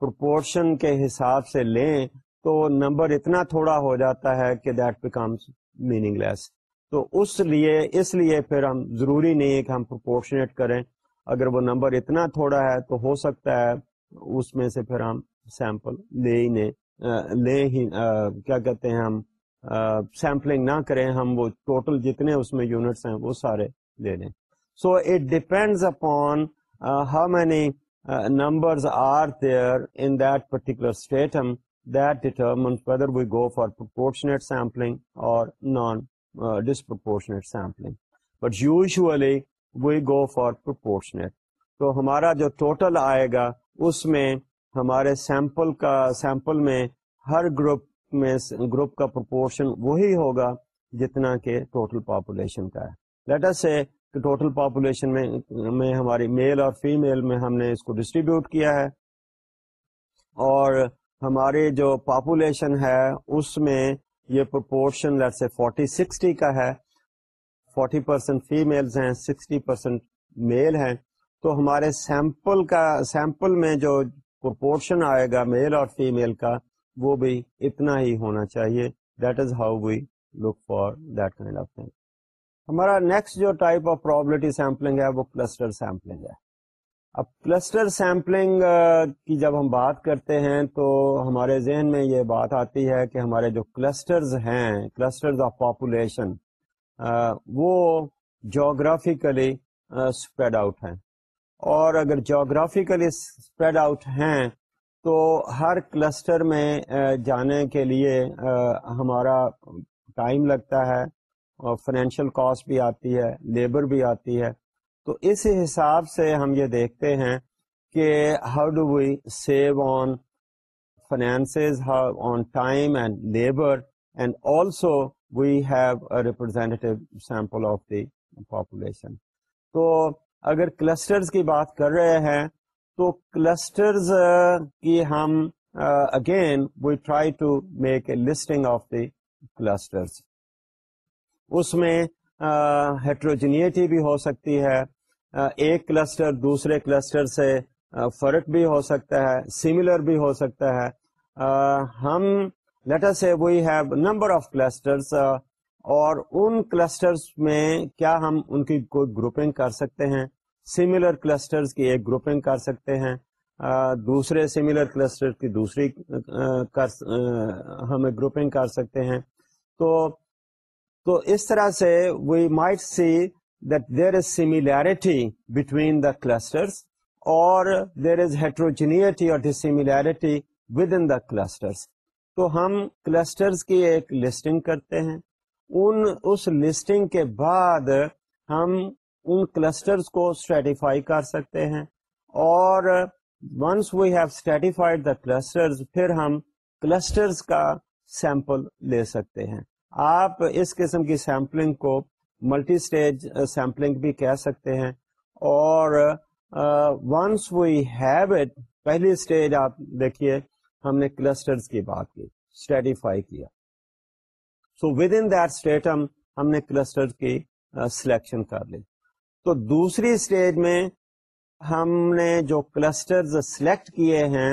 Speaker 1: پرپورشن کے حساب سے لیں تو نمبر اتنا تھوڑا ہو جاتا ہے کہ دیٹ بیکمس میننگ لیس تو اس لیے اس لیے پھر ہم ضروری نہیں ہے کہ ہم پرپورشنیٹ کریں۔ اگر وہ نمبر اتنا تھوڑا ہے تو ہو سکتا ہے، اس میں سے پھر ہم سیمپل لے ہی لے ہی کیا کہتے ہیں ہم سیمپلنگ نہ کریں۔ ہم وہ ٹوٹل جتنے اس میں یونٹس ہیں وہ سارے لے لیں۔ So it depends upon how many numbers are there in that particular stratum that determine whether we go for proportionate sampling اور non disproportionate sampling but usually we go for proportionate تو ہمارا جو total آئے گا، اس میں ہمارے sample کا sample میں ہر گروپ میں گروپ کا پرپورشن وہی ہوگا جتنا کہ ٹوٹل پاپولیشن کا ہے۔ لیٹر سے ٹوٹل پاپولیشن میں میں ہماری میل اور فیمیل میں ہم نے اس کو ڈسٹریبیوٹ کیا ہے اور ہماری جو پاپولیشن ہے اس میں یہ پرپورشن فورٹی سکسٹی کا ہے فورٹی پرسینٹ فیمیلز ہیں سکسٹی پرسینٹ میل ہیں، تو ہمارے سیمپل کا سیمپل میں جو پرپورشن آئے گا میل اور فیمیل کا، وہ بھی اتنا ہی ہونا چاہیے. That is how we look for that kind of thing ہمارا نیکسٹ جو ٹائپ آف پرابلٹی سیمپلنگ ہے وہ کلسٹر سیمپلنگ ہے۔ اب کلسٹر سیمپلنگ کی جب ہم بات کرتے ہیں تو ہمارے ذہن میں یہ بات آتی ہے کہ ہمارے جو کلسٹرز ہیں کلسٹرز آف پاپولیشن وہ جغرافیکلی اسپریڈ آؤٹ ہیں۔ اور اگر جغرافیکلی اسپریڈ آؤٹ ہیں تو ہر کلسٹر میں جانے کے لیے ہمارا ٹائم لگتا ہے۔ اور فائنینشیل کاسٹ بھی آتی ہے لیبر بھی آتی ہے۔ تو اس حساب سے ہم یہ دیکھتے ہیں کہ how do we save on finance on time and labour and also we have representative sample of the population تو اگر کلسٹرز کی بات کر رہے ہیں، تو کلسٹرز کی ہم again we try to make a listing of the clusters اس میں ہیٹروجینیٹی بھی ہو سکتی ہے ایک کلسٹر دوسرے کلسٹر سے فرق بھی ہو سکتا ہے، سملر بھی ہو سکتا ہے۔ ہم let us say we have number of clusters اور ان کلسٹرس میں کیا ہم ان کی کوئی گروپنگ کر سکتے ہیں؟ سملر کلسٹرز کی ایک گروپنگ کر سکتے ہیں۔ دوسرے سملر کلسٹر کی دوسری ہم گروپنگ کر سکتے ہیں۔ تو تو اس طرح سے we might see that there is similarity between the clusters اور دیر از ہیٹروجینٹی اور ڈسمیلیرٹی ود ان دا کلسٹرس تو ہم کلسٹرس کی ایک لسٹنگ کرتے ہیں۔ ان اس لسٹنگ کے بعد ہم ان کلسٹرس کو اسٹریٹیفائی کر سکتے ہیں۔ اور once we have stratified the clusters پھر ہم کلسٹرز کا سیمپل لے سکتے ہیں۔ آپ اس قسم کی سیمپلنگ کو ملٹی اسٹیج سیمپلنگ بھی کہہ سکتے ہیں اور ونس وی ہیو اٹ پہلی اسٹیج آپ دیکھیے ہم نے کلسٹرز کی بات کی اسٹیڈیفائی کیا۔ سو ود ان دیٹ اسٹیٹم ہم نے کلسٹر کی uh, سلیکشن کر لی۔ تو دوسری اسٹیج میں ہم نے جو کلسٹرز سلیکٹ کیے ہیں،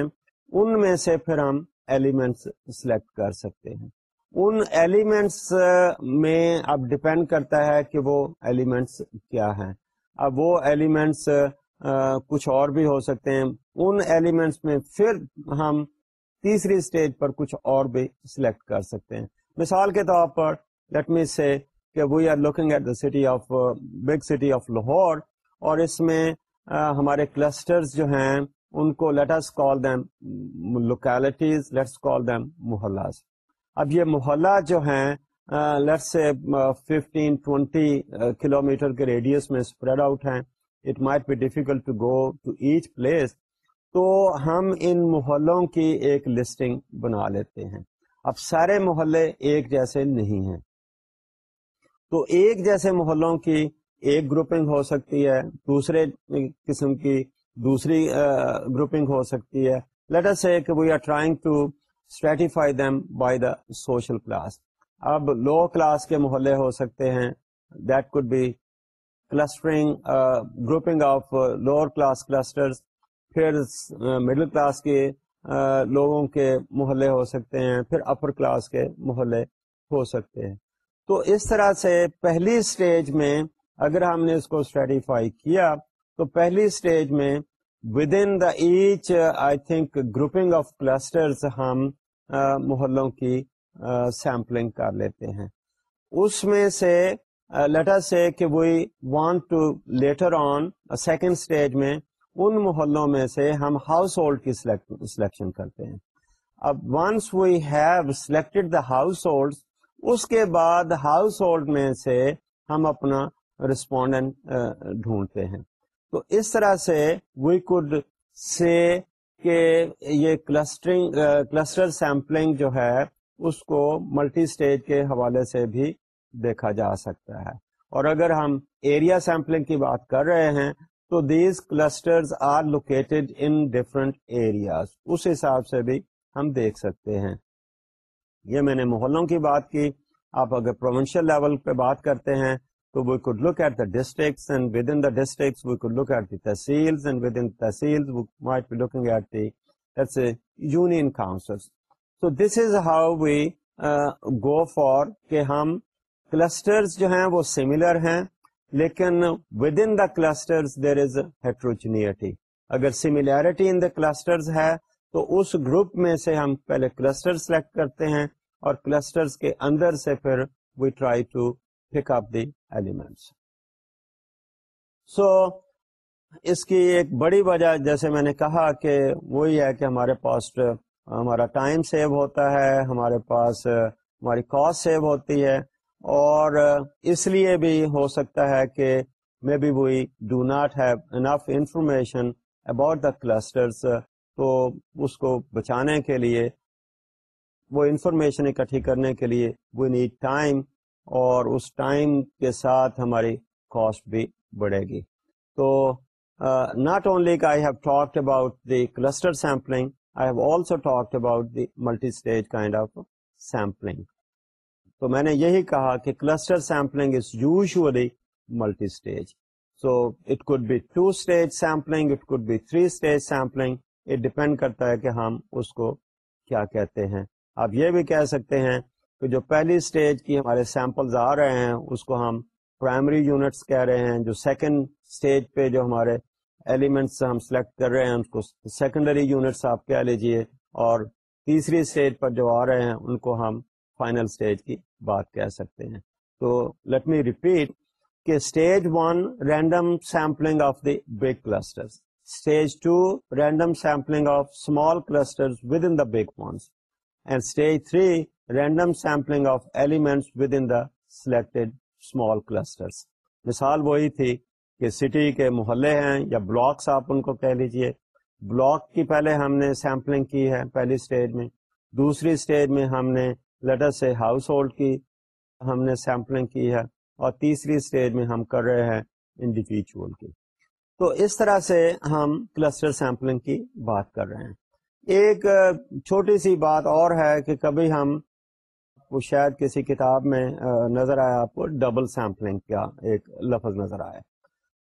Speaker 1: ان میں سے پھر ہم ایلیمنٹس سلیکٹ کر سکتے ہیں۔ ان ایلیمنٹس میں اب ڈپینڈ کرتا ہے کہ وہ ایلیمنٹس کیا ہیں۔ اب وہ ایلیمنٹس کچھ اور بھی ہو سکتے ہیں۔ ان ایلیمنٹس میں پھر ہم تیسری اسٹیج پر کچھ اور بھی سلیکٹ کر سکتے ہیں۔ مثال کے طور پر let me say that we are looking at the city of big city of Lahore اور اس میں ہمارے کلسٹرز جو ہیں، ان کو let's call them localities let's call them mohallas اب یہ محلہ جو ہیں let say fifteen twenty kilometre کے ریڈیس میں اسپریڈ آؤٹ ہیں۔ It might be difficult to go to each place تو ہم ان محلوں کی ایک لسٹنگ بنا لیتے ہیں۔ اب سارے محلے ایک جیسے نہیں ہیں۔ تو ایک جیسے محلوں کی ایک گروپنگ ہو سکتی ہے، دوسرے قسم کی دوسری گروپنگ ہو سکتی ہے۔ Let say we are trying to stratify them by the social class اب لو کلاس کے محلے ہو سکتے ہیں. That could be clustering grouping of lower class cluster پھر uh, مڈل کلاس کے uh, لوگوں کے محلے ہو سکتے ہیں. پھر اپر کلاس کے محلے ہو سکتے ہیں. تو اس طرح سے پہلی اسٹیج میں اگر ہم نے اس کو اسٹریٹیفائی کیا، تو پہلی اسٹیج میں within the each I think grouping of cluster ہم uh, محلوں کی uh, سیمپلنگ کر لیتے ہیں۔ اس میں سے uh, لیٹر سے کہ we want to later on second stage میں ان محلوں میں سے ہم ہاؤس ہولڈ کی سلیکشن کرتے ہیں۔ اب once we have selected the household اس کے بعد ہاؤس ہولڈ میں سے ہم اپنا رسپونڈنٹ ڈھونڈتے ہیں۔ تو اس طرح سے وی کوڈ سے کہ یہ کلسٹرنگ کلسٹر سیمپلنگ جو ہے، اس کو ملٹی اسٹیج کے حوالے سے بھی دیکھا جا سکتا ہے۔ اور اگر ہم ایریا سیمپلنگ کی بات کر رہے ہیں، تو these cluster are located in different areas اس حساب سے بھی ہم دیکھ سکتے ہیں۔ یہ میں نے محلوں کی بات کی۔ آپ اگر پروونشل لیول پہ بات کرتے ہیں تو we could look at the districts and within the districts we could look at the tehsils and within tehsils we might be looking at the that's a union councils so this is how we go for کہ ہم clusters جو ہیں وہ similar ہیں لیکن with in the clusters دیر از ہیٹروجنیٹی اگر similarity in the clusters ہے تو اس گروپ میں سے ہم پہلے کلسٹر سلیکٹ کرتے ہیں اور کلسٹرز کے اندر سے پھر we try to pick up the elements so اس کی ایک بڑی وجہ، جیسے میں نے کہا کہ وہی ہے کہ ہمارے پاس ہمارا ٹائم سیو ہوتا ہے، ہمارے پاس، ہماری کاسٹ سیو ہوتی ہے، اور اس لیے بھی ہو سکتا ہے کہ maybe we do not have enough information about the clusters تو اس کو بچانے کے لیے، وہ انفارمیشن اکٹھی کرنے کے لیے وی نیڈ ٹائم اور اس ٹائم کے ساتھ ہماری کاسٹ بھی بڑھے گی۔ تو not only I have talked about the cluster sampling I have also talked about the multi stage kind of sampling تو میں نے یہی کہا کہ cluster sampling is usually multi stage so it could be two stage sampling it could be three stage sampling یہ depend کرتا ہے کہ ہم اس کو کیا کہتے ہیں۔ آپ یہ بھی کہہ سکتے ہیں کہ جو پہلی اسٹیج کی ہمارے سیمپلز آ رہے ہیں، اس کو ہم پرائمری یونٹس کہہ رہے ہیں، جو سیکنڈ اسٹیج پہ جو ہمارے ایلیمنٹس ہم سلیکٹ کر رہے ہیں، ان کو سیکنڈری یونٹس آپ کہہ لیجیے۔ اور تیسری اسٹیج پر جو آ رہے ہیں، ان کو ہم فائنل اسٹیج کی بات کہہ سکتے ہیں۔ تو لیٹ می ریپیٹ کہ stage one random sampling of the big cluster stage two random sampling of small cluster within the big ones and stage three random sampling of elements within the selected small cluster مثال وہی تھی کہ city کے محلے ہیں یا blocks آپ ان کو کہہ لیجیے۔ بلاک کی پہلے ہم نے سیمپلنگ کی ہے پہلی اسٹیج میں۔ دوسری اسٹیج میں ہم نے لیٹر سے ہاؤس ہولڈ کی ہم نے سیمپلنگ کی ہے۔ اور تیسری اسٹیج میں ہم کر رہے ہیں انڈیویجل کی۔ تو اس طرح سے ہم کلسٹر سیمپلنگ کی بات کر رہے ہیں۔ ایک چھوٹی سی بات اور ہے کہ کبھی ہم وہ شاید کسی کتاب میں نظر آیا آپ کو، ڈبل سیمپلنگ کا ایک لفظ نظر آیا۔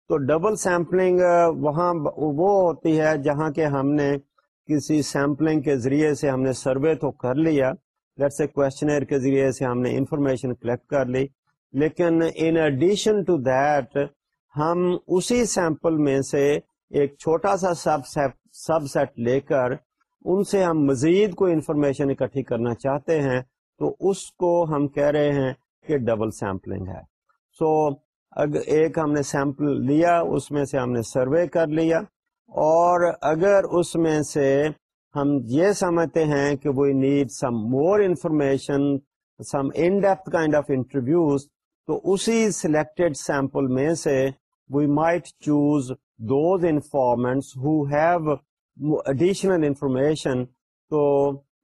Speaker 1: تو ڈبل سیمپلنگ وہاں وہ ہوتی ہے جہاں کے ہم نے کسی سیمپلنگ کے ذریعے سے ہم نے سروے تو کر لیا سے کوشچنر کے ذریعے سے ہم نے انفارمیشن کلیکٹ کر لی، لیکن ان ایڈیشن ٹو دیٹ ہم اسی سیمپل میں سے ایک چھوٹا سا سب سیٹ سب سیٹ لے کر ان سے ہم مزید کوئی انفارمیشن اکٹھی کرنا چاہتے ہیں۔ تو اس کو ہم کہہ رہے ہیں کہ ڈبل سیمپلنگ ہے۔ سو so, اگر ایک ہم نے سیمپل لیا اس میں سے ہم نے سروے کر لیا اور اگر اس میں سے ہم یہ سمجھتے ہیں کہ we need some more information some in depth kind of interviews تو اسی سلیکٹڈ سیمپل میں سے we might choose those informants who have additional information تو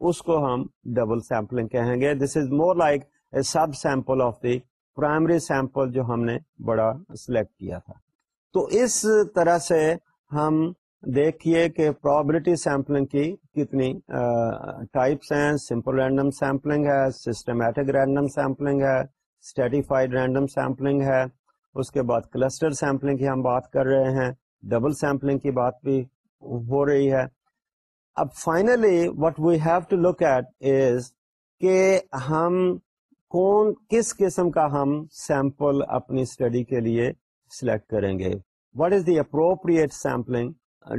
Speaker 1: اس کو ہم ڈبل سیمپلنگ کہیں گے. This is more like a sub sample of the primary sample جو ہم نے بڑا سلیکٹ کیا تھا. تو اس طرح سے ہم دیکھیے کہ پرابلٹی سیمپلنگ کی کتنی ٹائپس ہیں. سمپل رینڈم سیمپلنگ ہے. سسٹمیٹک رینڈم سیمپلنگ ہے. اسٹیٹیفائڈ رینڈم سیمپلنگ ہے. اس کے بعد کلسٹر سیمپلنگ کی ہم بات کر رہے ہیں. ڈبل سیمپلنگ کی بات بھی ہو رہی ہے. اب finally what we have to look at is کہ ہم کون کس قسم کا ہم سیمپل اپنی اسٹڈی کے لیے سلیکٹ کریں گے۔ What is the appropriate sampling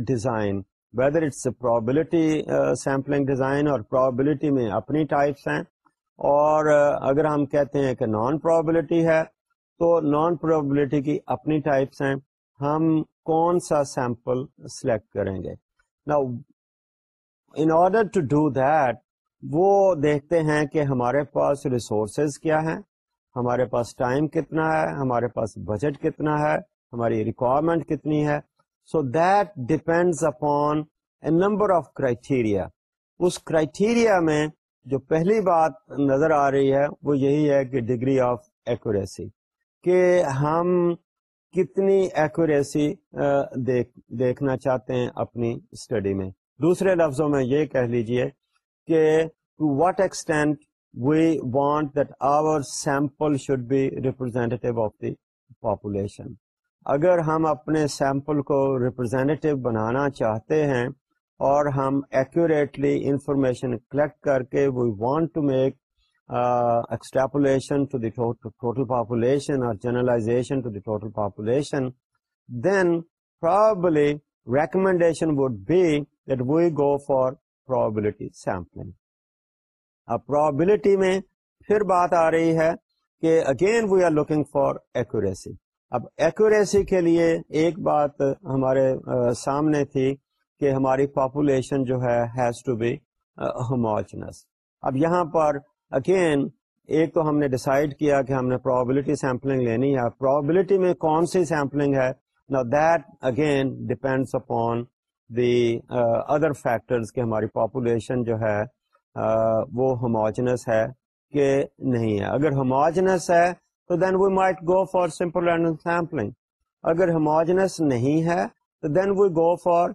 Speaker 1: design? Whether it's probability sampling design اور پرابلٹی میں اپنی ٹائپس ہیں۔ اور اگر ہم کہتے ہیں کہ نان پرابلٹی ہے، تو نان پرابلٹی کی اپنی ٹائپس ہیں۔ ہم کون سا سیمپل سلیکٹ کریں گے؟ نا in order to do that وہ دیکھتے ہیں کہ ہمارے پاس ریسورسز کیا ہیں؟ ہمارے پاس ٹائم کتنا ہے؟ ہمارے پاس بجٹ کتنا ہے؟ ہماری ریکوائرمنٹ کتنی ہے؟ So that depends upon a number of criteria us criteria میں جو پہلی بات نظر آ رہی ہے، وہ یہی ہے کہ ڈگری آف ایکوریسی کہ ہم کتنی ایکوریسی دیکھ، دیکھنا چاہتے ہیں اپنی اسٹڈی میں۔ دوسرے لفظوں میں یہ کہہ لیجیے کہ to what extent we want that our sample should be representative of the population اگر ہم اپنے سیمپل کو ریپرزینٹیو بنانا چاہتے ہیں اور ہم ایکوریٹلی انفارمیشن کلیکٹ کر کے we want to make extrapolation to the total population اور generalisation to the total population then probably recommendation would be that we go for probability sampling. اب پرابلٹی میں پھر بات آ رہی ہے کہ again we are looking for accuracy اب ایکوریسی کے لیے ایک بات ہمارے سامنے تھی کہ ہماری پاپولیشن جو ہے ہیز ٹو بی ہوموجنس اب یہاں پر اگین ایک تو ہم نے ڈسائڈ کیا کہ ہم نے پرابلٹی سیمپلنگ لینی ہے. پرابلٹی میں کون سی سیمپلنگ ہے؟ نا that again depends upon the other factors کہ ہماری پاپولیشن جو ہے uh, وہ ہوموجنس ہے کہ نہیں ہے۔ اگر ہوموجنس ہے تو then we might go for simple random sampling اگر ہوموجنس نہیں ہے تو then we go for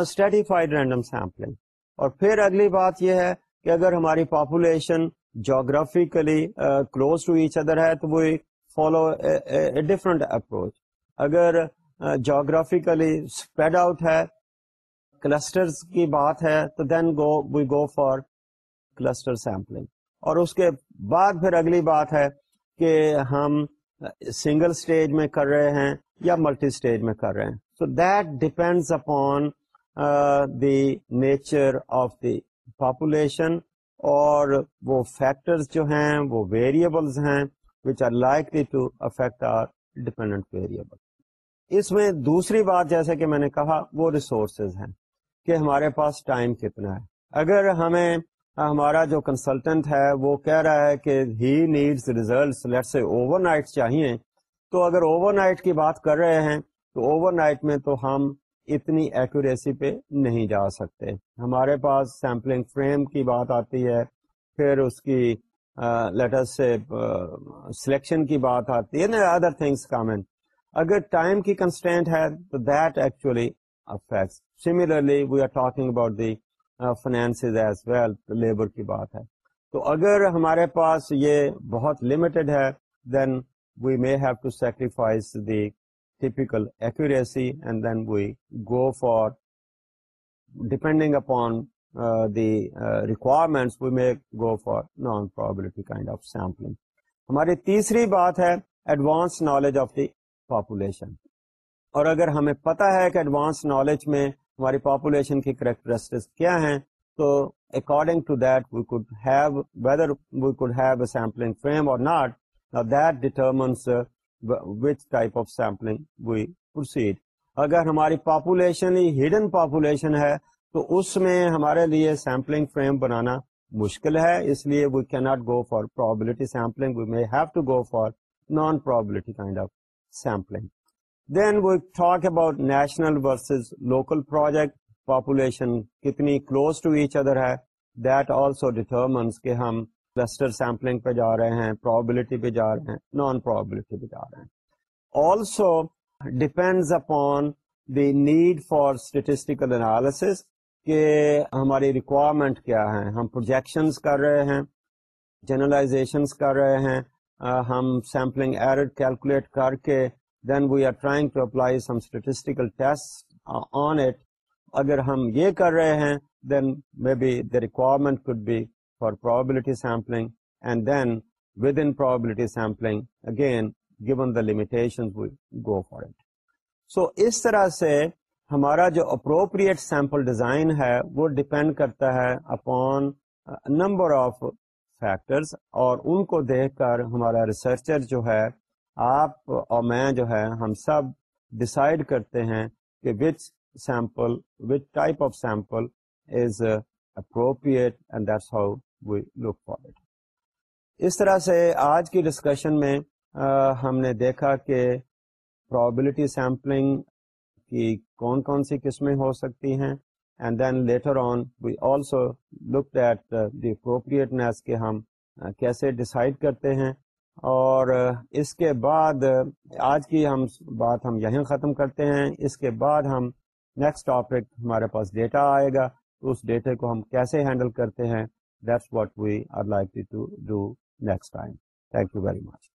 Speaker 1: stratified random sampling اور پھر اگلی بات یہ ہے کہ اگر ہماری population geographically close to each other ہے تو وی فالو ڈفرنٹ اپروچ اگر جوگرافیکلی اسپریڈ آؤٹ ہے کلسٹرز کی بات ہے، تو then go we go for cluster sampling اور اس کے بعد پھر اگلی بات ہے کہ ہم سنگل اسٹیج میں کر رہے ہیں یا ملٹی اسٹیج میں کر رہے ہیں۔ So that depends upon the nature of the population اور وہ فیکٹرز جو ہیں، وہ ویریبلز ہیں which are likely to affect our dependent variable اس میں دوسری بات جیسے کہ میں نے کہا، وہ ریسورسز ہیں۔ کہ ہمارے پاس ٹائم کتنا ہے۔ اگر ہمیں ہمارا جو کنسلٹنٹ ہے وہ کہہ رہا ہے کہ he needs result let say overnight چاہیے، تو اگر اوور نائٹ کی بات کر رہے ہیں، تو اوور نائٹ میں تو ہم اتنی ایکوریسی پہ نہیں جا سکتے۔ ہمارے پاس سیمپلنگ فریم کی بات آتی ہے، پھر اس کی لیٹر سے سلیکشن کی بات آتی ہے ادر تھنگس کامن اگر ٹائم کی کنسٹینٹ ہے، تو that actually affects similarly we are talking about the finance as well labour کی بات ہے۔ تو اگر ہمارے پاس یہ بہت لمیٹڈ ہے then we may have to sacrifice the typical accuracy and then we go for depending upon the requirements we may go for non probability kind of sampling ہماری تیسری بات ہے advance knowledge of the population اور اگر ہمیں پتا ہے کہ ایڈوانس نالج میں ہماری پاپولیشن کی کریکٹرسٹکس کیا ہیں؟ تو according to that we could have whether we could have a sampling frame اور not that determines which type of sampling we proceed اگر ہماری پاپولیشن ہی ہڈن پاپولیشن ہے، تو اس میں ہمارے لیے سیمپلنگ فریم بنانا مشکل ہے. اس لیے وی کی not go for probability sampling we may have to go for non probability kind of sampling then we talk about national versus local project population کتنی close to each other that that also ڈیٹرمنس کہ ہم cluster sampling پہ جا رہے ہیں probability پہ جا رہے ہیں نان پرابلٹی پہ جا رہے ہیں also depends upon the need for statistical analysis کہ ہماری ریکوائرمنٹ کیا ہے ہم پروجیکشنس کر رہے ہیں جنرلائزیشنس کر رہے ہیں ہم سیمپلنگ ایرر کیلکولیٹ کر کے then we are trying to apply some statistical test on it اگر ہم یہ کر رہے ہیں then maybe the requirement could be for probability sampling and then within probability sampling again given the limitation go for it so اس طرح سے ہمارا جو اپروپریٹ سیمپل ڈیزائن ہے، وہ ڈپینڈ کرتا ہے اپون نمبر آف فیکٹرز اور ان کو دیکھ کر ہمارا ریسرچر جو ہے آپ اور میں جو ہے ہم سب ڈسائڈ کرتے ہیں کہ which sample which type of sample is appropriate and that's how we look for it اس طرح سے آج کی ڈسکشن میں ہم نے دیکھا کہ پرابلٹی سیمپلنگ کی کون کون سی قسمیں ہو سکتی ہیں and then later on we also look at the appropriateness کہ ہم کیسے ڈسائڈ کرتے ہیں اور اس کے بعد، آج کی ہم بات ہم یہیں ختم کرتے ہیں۔ اس کے بعد ہم نیکسٹ ٹاپک ہمارے پاس ڈیٹا آئے گا۔ اس ڈیٹا کو ہم کیسے ہینڈل کرتے ہیں؟ That's what we are like to do next time thank you very much